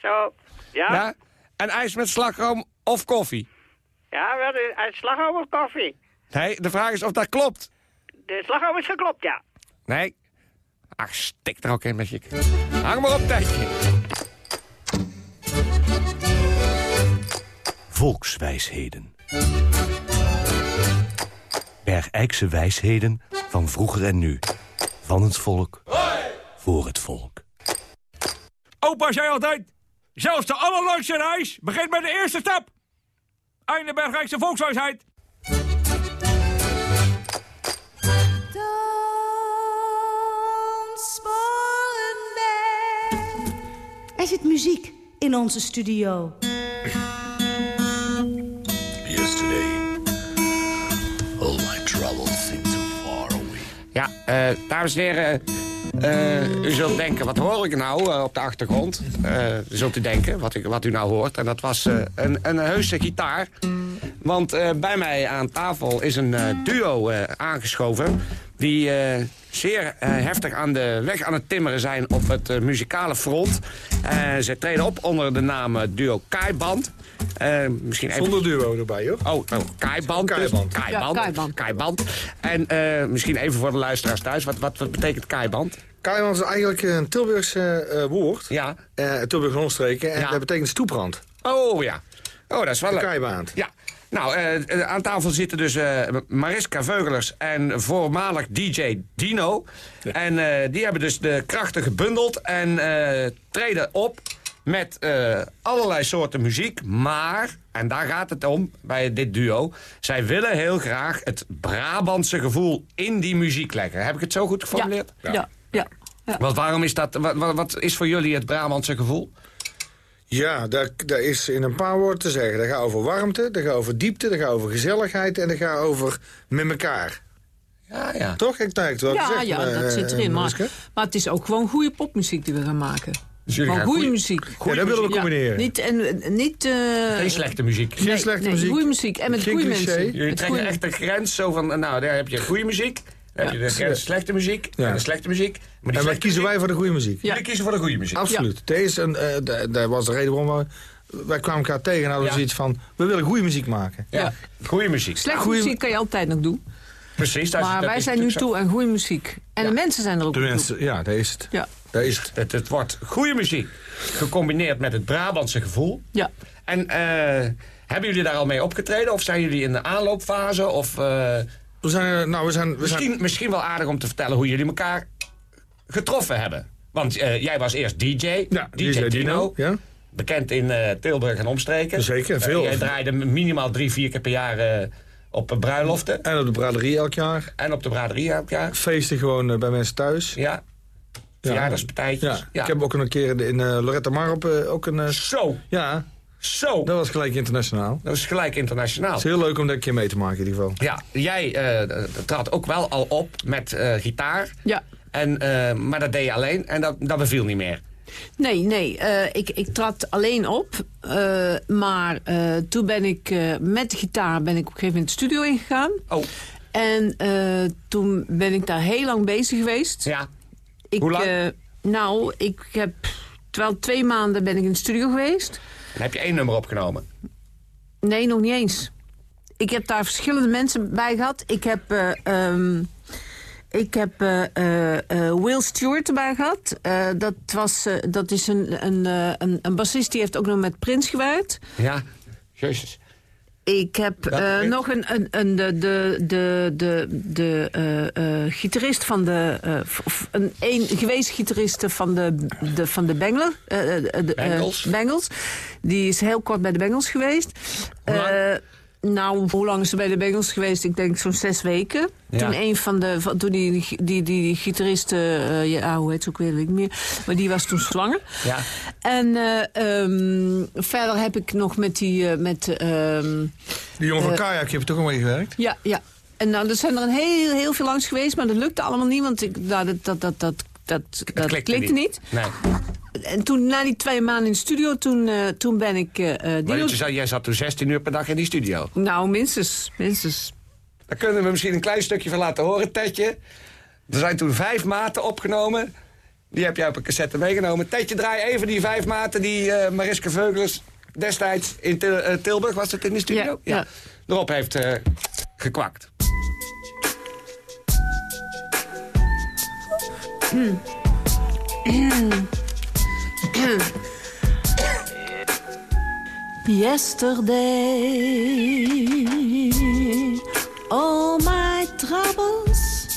[SPEAKER 12] Zo. Ja?
[SPEAKER 9] Ja. En ijs met slagroom of koffie.
[SPEAKER 12] Ja, wel, de- uit slagroom of koffie?
[SPEAKER 9] Nee, de vraag is of dat klopt.
[SPEAKER 12] De slagroom is geklopt, ja.
[SPEAKER 9] Nee. Ach, stik er ook in met je... Hang maar op, tijdje.
[SPEAKER 8] Volkswijsheden. Bergijkse wijsheden van vroeger en nu. Van het volk, voor het volk.
[SPEAKER 13] Opa zei altijd, zelfs de allerleukste reis begint met de eerste stap. Einde Bergrijkse volkswijsheid.
[SPEAKER 11] Er zit muziek in onze studio.
[SPEAKER 8] Yesterday, all my troubles seem so far away.
[SPEAKER 9] Ja, eh, dames en heren, u zult denken, wat hoor ik nou eh, op de achtergrond? Eh, zult u denken, wat, ik, wat u nou hoort. En dat was eh, een, een heuse gitaar. Want eh, bij mij aan tafel is een eh, duo eh, aangeschoven... die eh, zeer eh, heftig aan de weg aan het timmeren zijn op het eh, muzikale front. Eh, ze treden op onder de naam duo Kaiband. Eh, misschien even...
[SPEAKER 14] Zonder duo erbij, hoor.
[SPEAKER 9] Oh, oh Kaiband. dus.
[SPEAKER 14] Kaiband.
[SPEAKER 9] Kaiband.
[SPEAKER 14] Ja, Kaiband.
[SPEAKER 9] Kaiband. En eh, misschien even voor de luisteraars thuis. Wat, wat, wat betekent Kaiband?
[SPEAKER 14] Kaaiman is eigenlijk een Tilburgse eh, woord.
[SPEAKER 9] Ja.
[SPEAKER 14] Uh, Tilburg omstreken. En
[SPEAKER 9] Ja.
[SPEAKER 14] dat betekent stoeprand.
[SPEAKER 9] Oh ja. Oh, dat is wel
[SPEAKER 14] De
[SPEAKER 9] leuk.
[SPEAKER 14] Kaaibaand.
[SPEAKER 9] Ja. Nou, eh, eh, aan tafel zitten dus eh, Mariska Veugelers en voormalig DJ Dino. En eh, die hebben dus de krachten gebundeld en eh, treden op met eh, allerlei soorten muziek. Maar, en daar gaat het om bij dit duo... zij willen heel graag het Brabantse gevoel in die muziek leggen. Heb ik het zo goed geformuleerd?
[SPEAKER 10] Ja, ja, ja.
[SPEAKER 9] Want waarom is dat... Wat, wat, wat is voor jullie het Brabantse gevoel?
[SPEAKER 14] Ja, dat, dat is in een paar woorden te zeggen. Dat gaat over warmte, dat gaat over diepte, dat gaat over gezelligheid... en dat gaat over met elkaar.
[SPEAKER 9] Ja, ja.
[SPEAKER 14] Toch? Ik denk wel
[SPEAKER 10] Ja,
[SPEAKER 14] gezegd,
[SPEAKER 10] ja,
[SPEAKER 14] eh,
[SPEAKER 10] dat zit erin.
[SPEAKER 14] Mariska.
[SPEAKER 10] Maar, maar het is ook gewoon goede popmuziek die we gaan maken.
[SPEAKER 14] Dus
[SPEAKER 10] Gewoon goede
[SPEAKER 14] goeie-
[SPEAKER 10] muziek.
[SPEAKER 14] Ja, dat willen we
[SPEAKER 10] Ja,
[SPEAKER 14] combineren.
[SPEAKER 10] niet, en, en niet, eh,
[SPEAKER 9] Geen slechte muziek.
[SPEAKER 10] nee, nee, goede muziek. En met
[SPEAKER 14] Geen
[SPEAKER 10] goede mensen.
[SPEAKER 9] Jullie
[SPEAKER 10] Met
[SPEAKER 9] trekken echt de grens zo van, nou, daar heb je goede muziek. Dan heb je de, de slechte muziek
[SPEAKER 14] Ja.
[SPEAKER 9] en de slechte muziek. Maar die
[SPEAKER 14] En wij
[SPEAKER 9] slechte
[SPEAKER 14] kiezen wij voor de goede muziek.
[SPEAKER 9] Jullie kiezen voor de goede muziek.
[SPEAKER 14] Absoluut. Deze, eh, dat was de reden waarom we... Wij kwamen elkaar tegen en hadden
[SPEAKER 9] Ja.
[SPEAKER 14] zoiets van... We willen goede muziek maken.
[SPEAKER 9] Ja. Goede muziek.
[SPEAKER 10] Slechte
[SPEAKER 14] Goeie-
[SPEAKER 10] muziek kan je altijd nog doen.
[SPEAKER 9] Precies. dat is-
[SPEAKER 10] Maar
[SPEAKER 9] dat
[SPEAKER 10] wij
[SPEAKER 9] is
[SPEAKER 10] zijn nu
[SPEAKER 9] zo.
[SPEAKER 10] toe aan goede muziek. En de mensen zijn er ook
[SPEAKER 14] De
[SPEAKER 10] toe.
[SPEAKER 14] mensen, ja, dat is het.
[SPEAKER 10] Ja.
[SPEAKER 14] Dat is het.
[SPEAKER 9] Het, het wordt goede muziek. Gecombineerd met het Brabantse gevoel.
[SPEAKER 10] Ja.
[SPEAKER 9] En eh, hebben jullie daar al mee opgetreden? Of zijn jullie in de aanloopfase? Of, eh,
[SPEAKER 14] We zijn, eh, nou, we zijn, we
[SPEAKER 9] misschien,
[SPEAKER 14] zijn,
[SPEAKER 9] misschien wel aardig om te vertellen hoe jullie elkaar getroffen hebben. Want eh, jij was eerst DJ.
[SPEAKER 14] ja,
[SPEAKER 9] DJ, Dino.
[SPEAKER 14] Ja.
[SPEAKER 9] Bekend in eh, Tilburg en omstreken.
[SPEAKER 14] Zeker, veel.
[SPEAKER 9] jij draaide minimaal drie, vier keer per jaar op bruiloften.
[SPEAKER 14] En op de braderie elk jaar.
[SPEAKER 9] En op de braderie elk jaar.
[SPEAKER 14] Feesten gewoon bij mensen thuis.
[SPEAKER 9] Ja. Verjaardagspartijtjes.
[SPEAKER 14] Ja. Ik heb ook een keer in eh, Loretta Mar op eh, ook een...
[SPEAKER 9] Zo.
[SPEAKER 14] ja,
[SPEAKER 9] Zo.
[SPEAKER 14] dat was gelijk internationaal.
[SPEAKER 9] Dat is gelijk internationaal.
[SPEAKER 14] Het is heel leuk om dat een keer mee te maken in ieder geval.
[SPEAKER 9] Ja, jij eh, trad ook wel al op met eh, gitaar.
[SPEAKER 10] Ja.
[SPEAKER 9] En, eh, maar dat deed je alleen en dat, dat beviel niet meer.
[SPEAKER 10] Nee, nee. eh, ik, ik trad alleen op. eh, maar eh, toen ben ik eh, met de gitaar ben ik op een gegeven moment de studio ingegaan.
[SPEAKER 9] Oh.
[SPEAKER 10] En eh, toen ben ik daar heel lang bezig geweest.
[SPEAKER 9] Ja.
[SPEAKER 10] Ik,
[SPEAKER 9] Hoe lang?
[SPEAKER 10] eh, nou, ik heb... Terwijl twee maanden ben ik in de studio geweest.
[SPEAKER 9] Dan heb je één nummer opgenomen.
[SPEAKER 10] Nee, nog niet eens. Ik heb daar verschillende mensen bij gehad. Ik heb, eh, ehm, ik heb eh, eh, Will Stewart erbij gehad. Eh, dat, was, dat is een, een, een, een bassist die heeft ook nog met Prins gewerkt.
[SPEAKER 9] Ja, jezus.
[SPEAKER 10] Ik heb eh,
[SPEAKER 9] Prins?
[SPEAKER 10] nog een, een, een, de, de, de, de, de eh, eh, gitarist van de... eh, of- of een, een geweest gitariste van de, de, van de Bengler. de,
[SPEAKER 9] Bengals.
[SPEAKER 10] Bengals. Die is heel kort bij de Bengals geweest.
[SPEAKER 9] Hoe lang?
[SPEAKER 10] Nou, hoe lang is ze bij de Bengals geweest? Ik denk zo'n zes weken.
[SPEAKER 9] Ja.
[SPEAKER 10] Toen een van de... van- Toen die, die, die, die gitarist... eh, ja, hoe heet ze ook weer, weet ik niet meer. Maar die was toen zwanger.
[SPEAKER 9] Ja.
[SPEAKER 10] En eh, ehm, verder heb ik nog met die... eh, met, ehm,
[SPEAKER 14] Die jongen van Kajak, je hebt toch al mee gewerkt?
[SPEAKER 10] ja, ja. En nou, er zijn er een heel, heel veel langs geweest, maar dat lukte allemaal niet, want ik, nou, dat, dat, dat, dat, dat, dat
[SPEAKER 9] klikte
[SPEAKER 10] klikte
[SPEAKER 9] niet.
[SPEAKER 10] niet.
[SPEAKER 9] Nee.
[SPEAKER 10] En toen, na die twee maanden in de studio, toen, eh, toen ben ik...
[SPEAKER 9] Maar
[SPEAKER 10] Dino-
[SPEAKER 9] je zei, jij zat toen 16 uur per dag in die studio.
[SPEAKER 10] Nou, minstens, minstens.
[SPEAKER 9] Daar kunnen we misschien een klein stukje van laten horen, Tetje. Er zijn toen vijf maten opgenomen. Die heb jij op een cassette meegenomen. Tetje, draai even die vijf maten die eh, Mariska Veugelers destijds in Til- Tilburg, was het in de studio?
[SPEAKER 10] Ja, ja.
[SPEAKER 9] Erop heeft gekwakt.
[SPEAKER 7] Yesterday, all my troubles.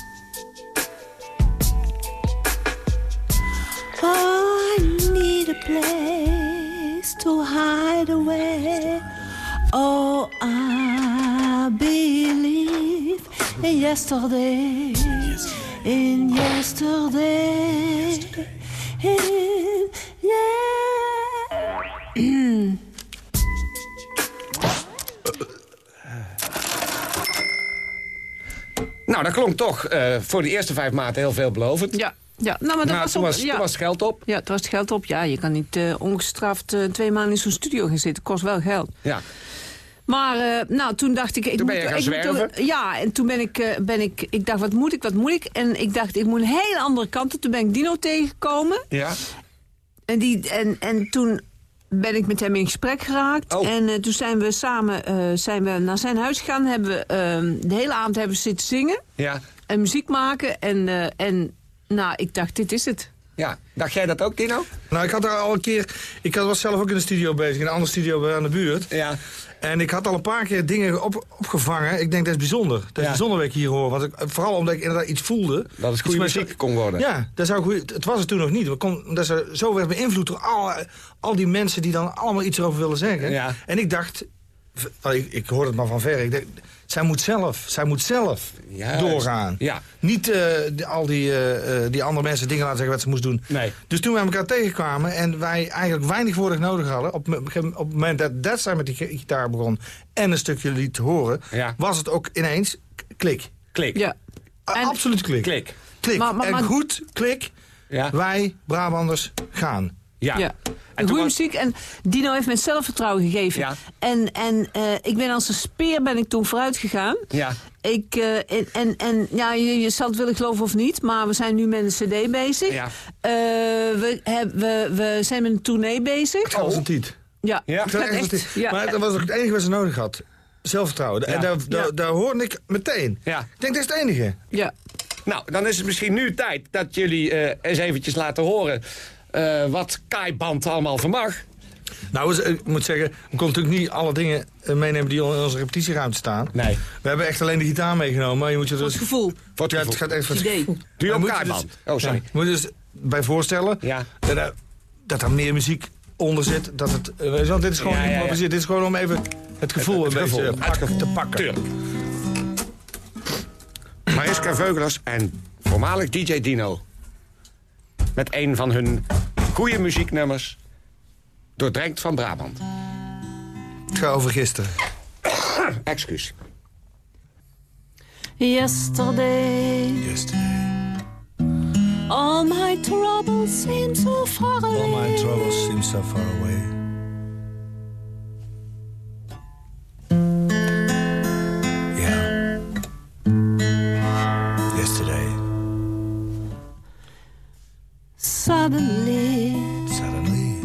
[SPEAKER 7] Oh, I need a place to hide away. Oh, I believe yesterday. In yesterday. In, yeah.
[SPEAKER 9] Nou, dat klonk toch eh, voor de eerste vijf maten heel veelbelovend.
[SPEAKER 10] Ja, ja. Nou, maar dat
[SPEAKER 9] Maar
[SPEAKER 10] was
[SPEAKER 9] toen was,
[SPEAKER 10] ja.
[SPEAKER 9] toen was het geld op.
[SPEAKER 10] Ja, toen was het geld op. Ja, je kan niet eh, ongestraft eh, twee maanden in zo'n studio gaan zitten. Kost wel geld.
[SPEAKER 9] Ja.
[SPEAKER 10] Maar eh, nou, toen dacht ik... ik
[SPEAKER 9] Toen ben
[SPEAKER 10] moet,
[SPEAKER 9] je gaan
[SPEAKER 10] ik moet
[SPEAKER 9] zwerven?
[SPEAKER 10] toch- ja, en toen ben ik, eh, ben ik... Ik dacht, wat moet ik, wat moet ik? En ik dacht, ik moet een hele andere kant op. Toen ben ik Dino tegengekomen.
[SPEAKER 9] Ja.
[SPEAKER 10] En, die, en, en toen ben ik met hem in gesprek geraakt.
[SPEAKER 9] Oh.
[SPEAKER 10] En eh, toen zijn we samen eh, zijn we naar zijn huis gegaan. Hebben we, eh, de hele avond hebben we zitten zingen
[SPEAKER 9] Ja.
[SPEAKER 10] en muziek maken. En, eh, en nou, ik dacht, dit is het.
[SPEAKER 9] ja. Dacht jij dat ook, Dino?
[SPEAKER 14] Nou, ik had er al een keer... Ik had- was zelf ook in de studio bezig, in een andere studio bij aan de buurt.
[SPEAKER 9] Ja.
[SPEAKER 14] En ik had al een paar keer dingen op, opgevangen. Ik denk, dat is bijzonder. Dat is
[SPEAKER 9] Ja.
[SPEAKER 14] bijzonder wat ik hier hoor. Want ik, vooral omdat ik inderdaad iets voelde.
[SPEAKER 9] Dat het goede muziek kon worden.
[SPEAKER 14] Ja, dat zou goeie, het was het toen nog niet. We kon, dat ze zo werd beïnvloed door al, al die mensen die dan allemaal iets erover willen zeggen.
[SPEAKER 9] Ja.
[SPEAKER 14] En ik dacht, ik, ik hoorde het maar van ver. Ik dacht, zij moet zelf, zij moet zelf
[SPEAKER 9] Juist.
[SPEAKER 14] doorgaan.
[SPEAKER 9] Ja.
[SPEAKER 14] Niet eh, die- al die, eh, eh, die andere mensen dingen laten zeggen wat ze moest doen.
[SPEAKER 9] Nee.
[SPEAKER 14] Dus toen we elkaar tegenkwamen en wij eigenlijk weinig woorden nodig hadden... op, op het moment dat dat zij met die gi- gitaar begon en een stukje liet horen...
[SPEAKER 9] Ja.
[SPEAKER 14] was het ook ineens klik.
[SPEAKER 9] Klik.
[SPEAKER 10] Ja.
[SPEAKER 14] Absoluut klik.
[SPEAKER 9] Klik.
[SPEAKER 14] Klik.
[SPEAKER 10] Maar- maar-
[SPEAKER 14] en goed, klik,
[SPEAKER 9] Ja.
[SPEAKER 14] wij Brabanders gaan.
[SPEAKER 9] Ja.
[SPEAKER 10] Ja.
[SPEAKER 9] En was-
[SPEAKER 10] muziek. En Dino heeft me zelfvertrouwen gegeven.
[SPEAKER 9] Ja.
[SPEAKER 10] En, en eh, ik ben als een speer ben ik toen vooruit gegaan.
[SPEAKER 9] Ja.
[SPEAKER 10] ik, eh, en, en, en ja, je, je zal het willen geloven of niet, maar we zijn nu met een cd bezig.
[SPEAKER 9] Ja.
[SPEAKER 10] Eh, we, heb, we, we zijn met een tournee bezig.
[SPEAKER 14] Als een tiet.
[SPEAKER 10] Ja,
[SPEAKER 14] Het gaat (laughs) echt een tiet. Maar dat was ook het enige wat ze nodig had. Zelfvertrouwen. En daar, daar, daar hoorde ik meteen.
[SPEAKER 9] Ja.
[SPEAKER 14] Ik denk, dat is het enige.
[SPEAKER 10] Ja.
[SPEAKER 9] Nou, dan is het misschien nu tijd dat jullie eh, eens eventjes laten horen... eh, wat Kai Band allemaal vermag.
[SPEAKER 14] Nou, ik moet zeggen, we konden natuurlijk niet alle dingen eh, meenemen die in onze repetitieruimte staan.
[SPEAKER 9] Nee.
[SPEAKER 14] We hebben echt alleen de gitaar meegenomen. Maar je moet je dus...
[SPEAKER 10] Het gevoel.
[SPEAKER 9] Voor het
[SPEAKER 14] Ja, het
[SPEAKER 9] gevoel.
[SPEAKER 14] gaat echt voor het
[SPEAKER 10] Idee.
[SPEAKER 14] gevoel.
[SPEAKER 9] Doe je
[SPEAKER 14] Maar
[SPEAKER 9] ook
[SPEAKER 14] moet je
[SPEAKER 9] Kai
[SPEAKER 14] dus-
[SPEAKER 9] Band? Oh, sorry.
[SPEAKER 14] Ja, moet je dus bij voorstellen
[SPEAKER 9] Ja.
[SPEAKER 14] dat, er, dat er meer muziek onder zit. Dat het, wel, dit is gewoon
[SPEAKER 9] Ja, ja.
[SPEAKER 14] Dit is gewoon om even het gevoel
[SPEAKER 9] Het
[SPEAKER 14] een
[SPEAKER 9] gevoel.
[SPEAKER 14] beetje pakken, te pakken.
[SPEAKER 9] Tuurlijk. Mariska Veugelers en voormalig DJ Dino. Met een van hun goede muzieknummers. Doordrenkt van Brabant.
[SPEAKER 14] Het gaat over gisteren.
[SPEAKER 9] Excuus.
[SPEAKER 7] Yesterday, all my troubles seem so far away.
[SPEAKER 14] All my troubles seem so far away.
[SPEAKER 7] Suddenly,
[SPEAKER 14] suddenly,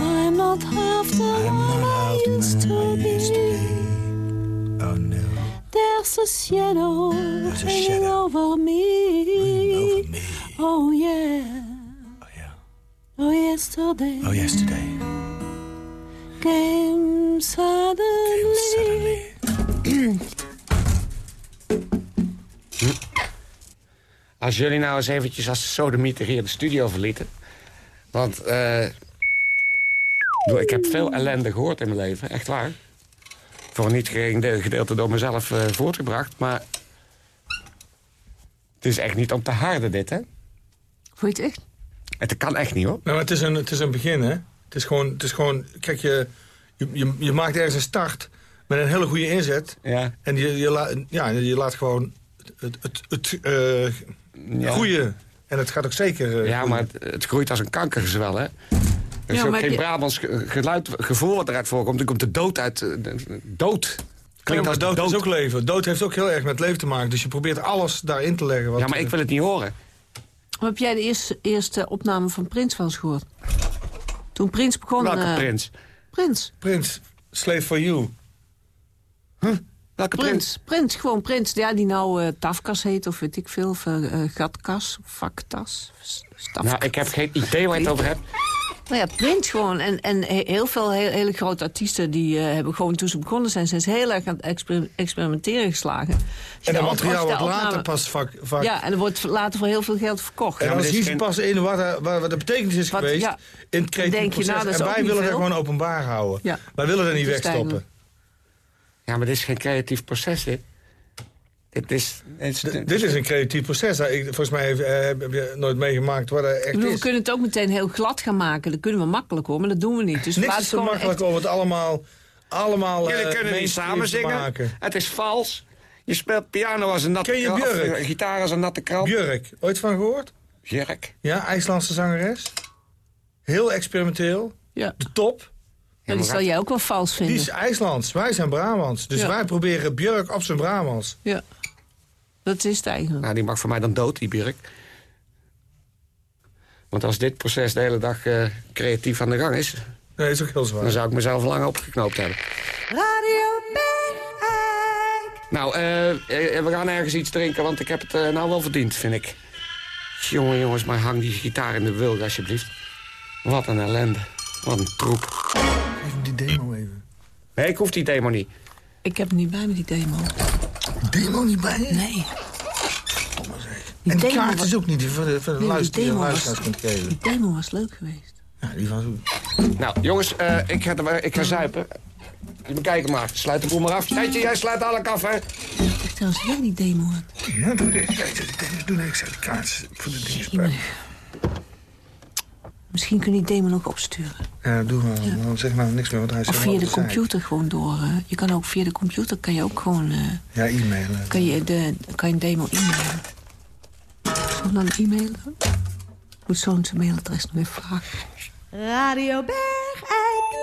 [SPEAKER 7] I'm not half the one I used to be.
[SPEAKER 14] oh no,
[SPEAKER 7] There's a shadow
[SPEAKER 14] a
[SPEAKER 7] hanging
[SPEAKER 14] shadow
[SPEAKER 7] over me.
[SPEAKER 14] over me.
[SPEAKER 7] Oh, oh yeah. Oh yesterday
[SPEAKER 14] Oh, yesterday,
[SPEAKER 7] came
[SPEAKER 9] Als jullie nou eens eventjes als sodemieter hier de studio verlieten. Want eh, ik heb veel ellende gehoord in mijn leven, echt waar. Voor een niet gering deel- gedeelte door mezelf eh, voortgebracht. Maar het is echt niet om te harden dit, hè?
[SPEAKER 10] Vond je het echt?
[SPEAKER 9] Het kan echt niet, hoor.
[SPEAKER 14] Nou, maar het is een, het is een begin, hè? Het is gewoon, het is gewoon kijk, je, je, je, je maakt ergens een start met een hele goede inzet.
[SPEAKER 9] Ja.
[SPEAKER 14] En je, je, la, ja, je laat gewoon het, het, het eh,
[SPEAKER 9] Ja.
[SPEAKER 14] groeien. En het gaat ook zeker eh,
[SPEAKER 9] Ja, maar het, het groeit als een kankergezwel, hè? Er is
[SPEAKER 10] Ja,
[SPEAKER 9] ook
[SPEAKER 10] maar
[SPEAKER 9] geen
[SPEAKER 10] je-
[SPEAKER 9] Brabants ge- geluid, gevoel wat eruit voorkomt. Er komt de dood uit. eh, de- Dood.
[SPEAKER 14] Ja,
[SPEAKER 9] Klinkt
[SPEAKER 14] maar
[SPEAKER 9] als
[SPEAKER 14] dood,
[SPEAKER 9] dood.
[SPEAKER 14] is ook leven. Dood heeft ook heel erg met leven te maken. Dus je probeert alles daarin te leggen. Wat,
[SPEAKER 9] Ja, maar ik wil het niet horen.
[SPEAKER 10] Heb jij de eerste, eerste opname van Prins wel eens gehoord? Toen Prins begon...
[SPEAKER 9] Welke
[SPEAKER 10] eh,
[SPEAKER 9] prins?
[SPEAKER 10] Prins.
[SPEAKER 14] Prins, Slave for You.
[SPEAKER 9] Welke
[SPEAKER 10] Prins. Prins, gewoon Prins. Ja, die nou eh, Tafkas heet of weet ik veel. Of eh, eh, Gatkas, of Vaktas. Stafkas.
[SPEAKER 9] Nou, ik heb geen idee waar je het over hebt.
[SPEAKER 10] Nou ja, Prins gewoon. En, en he- heel veel heel, hele grote artiesten die eh, hebben gewoon toen ze begonnen zijn... zijn ze heel erg aan het exper- experimenteren geslagen. Je
[SPEAKER 14] En
[SPEAKER 10] de
[SPEAKER 14] dat materiaal wordt later
[SPEAKER 10] opname-
[SPEAKER 14] pas vaak... vaak
[SPEAKER 10] Ja, en er wordt later voor heel veel geld verkocht.
[SPEAKER 14] en
[SPEAKER 9] maar
[SPEAKER 14] dan zie
[SPEAKER 9] is
[SPEAKER 14] je pas in wat, wat, wat de betekenis is
[SPEAKER 10] Wat-
[SPEAKER 14] geweest
[SPEAKER 10] ja.
[SPEAKER 14] in het creatieve
[SPEAKER 10] je, nou,
[SPEAKER 14] proces. en wij willen dat gewoon openbaar houden.
[SPEAKER 10] Ja.
[SPEAKER 14] Wij willen er niet wegstoppen.
[SPEAKER 9] Ja, maar dit is geen creatief proces, dit. Dit is... Dit is,
[SPEAKER 14] dit is een creatief proces. Ik, volgens mij heb, eh, heb je nooit meegemaakt wat er echt
[SPEAKER 10] bedoel, we
[SPEAKER 14] is.
[SPEAKER 10] kunnen het ook meteen heel glad gaan maken. Dat kunnen we makkelijk hoor, maar dat doen we niet. Dus
[SPEAKER 14] Niks is zo
[SPEAKER 10] gewoon
[SPEAKER 14] makkelijk
[SPEAKER 10] echt-
[SPEAKER 14] om het allemaal, allemaal
[SPEAKER 9] Jullie
[SPEAKER 14] eh,
[SPEAKER 9] kunnen niet samen
[SPEAKER 14] te
[SPEAKER 9] zingen.
[SPEAKER 14] maken.
[SPEAKER 9] Het is vals. Je speelt piano als een natte
[SPEAKER 14] Ken je Björk?
[SPEAKER 9] eh, Gitaar als een natte krant.
[SPEAKER 14] Björk, ooit van gehoord?
[SPEAKER 9] Björk.
[SPEAKER 14] Ja, IJslandse zangeres. Heel experimenteel.
[SPEAKER 10] Ja.
[SPEAKER 14] De top.
[SPEAKER 10] Ja, die zal jij ook wel vals
[SPEAKER 14] Die
[SPEAKER 10] vinden.
[SPEAKER 14] is IJslands, wij zijn Brabants. Dus
[SPEAKER 10] Ja.
[SPEAKER 14] wij proberen Björk op zijn Brabants.
[SPEAKER 10] Ja, dat is het eigenlijk.
[SPEAKER 9] Nou, die mag voor mij dan dood, die Björk. Want als dit proces de hele dag eh, creatief aan de gang is...
[SPEAKER 14] Nee, is ook heel zwaar.
[SPEAKER 9] dan zou ik mezelf lang opgeknoopt hebben.
[SPEAKER 11] Radio
[SPEAKER 9] Nou, eh, eh, we gaan ergens iets drinken, want ik heb het eh, nou wel verdiend, vind ik. Jongen, jongens, maar hang die gitaar in de wilg, alsjeblieft. Wat een ellende. Wat een troep.
[SPEAKER 14] Geef hem die demo even.
[SPEAKER 9] Nee, ik hoef die demo niet.
[SPEAKER 10] Ik heb het niet bij me, die demo.
[SPEAKER 14] Demo niet bij je?
[SPEAKER 10] Nee. Die
[SPEAKER 14] En de
[SPEAKER 10] demo
[SPEAKER 14] kaart
[SPEAKER 10] was-
[SPEAKER 14] is ook niet die voor de, voor de
[SPEAKER 10] Nee, die
[SPEAKER 14] luister, die
[SPEAKER 10] was-
[SPEAKER 14] luisteraars kunt geven.
[SPEAKER 10] Die demo was leuk geweest.
[SPEAKER 14] Ja, die van
[SPEAKER 9] Nou, jongens, eh, ik, ga, ik ga zuipen. Jullie kijken maar. Sluit de boel maar af. Tijdje, jij sluit alle af, hè?
[SPEAKER 10] Zeg trouwens, jij die demo had.
[SPEAKER 14] Ja, doe ik. Ik die doe ik zet de kaart voor de dingen.
[SPEAKER 10] Misschien kun je die demo nog opsturen.
[SPEAKER 14] Ja, doe maar. Dan zeg maar niks meer, want hij
[SPEAKER 10] Of
[SPEAKER 14] zegt
[SPEAKER 10] via de computer gewoon door. eh, je kan ook via de computer kan je ook gewoon. eh,
[SPEAKER 14] Ja, e-mailen.
[SPEAKER 10] kan je de kan je een demo e-mailen. Zal ik dan e-mailen? Moet zo'n mailadres nog even vragen.
[SPEAKER 11] Radio Bergijk.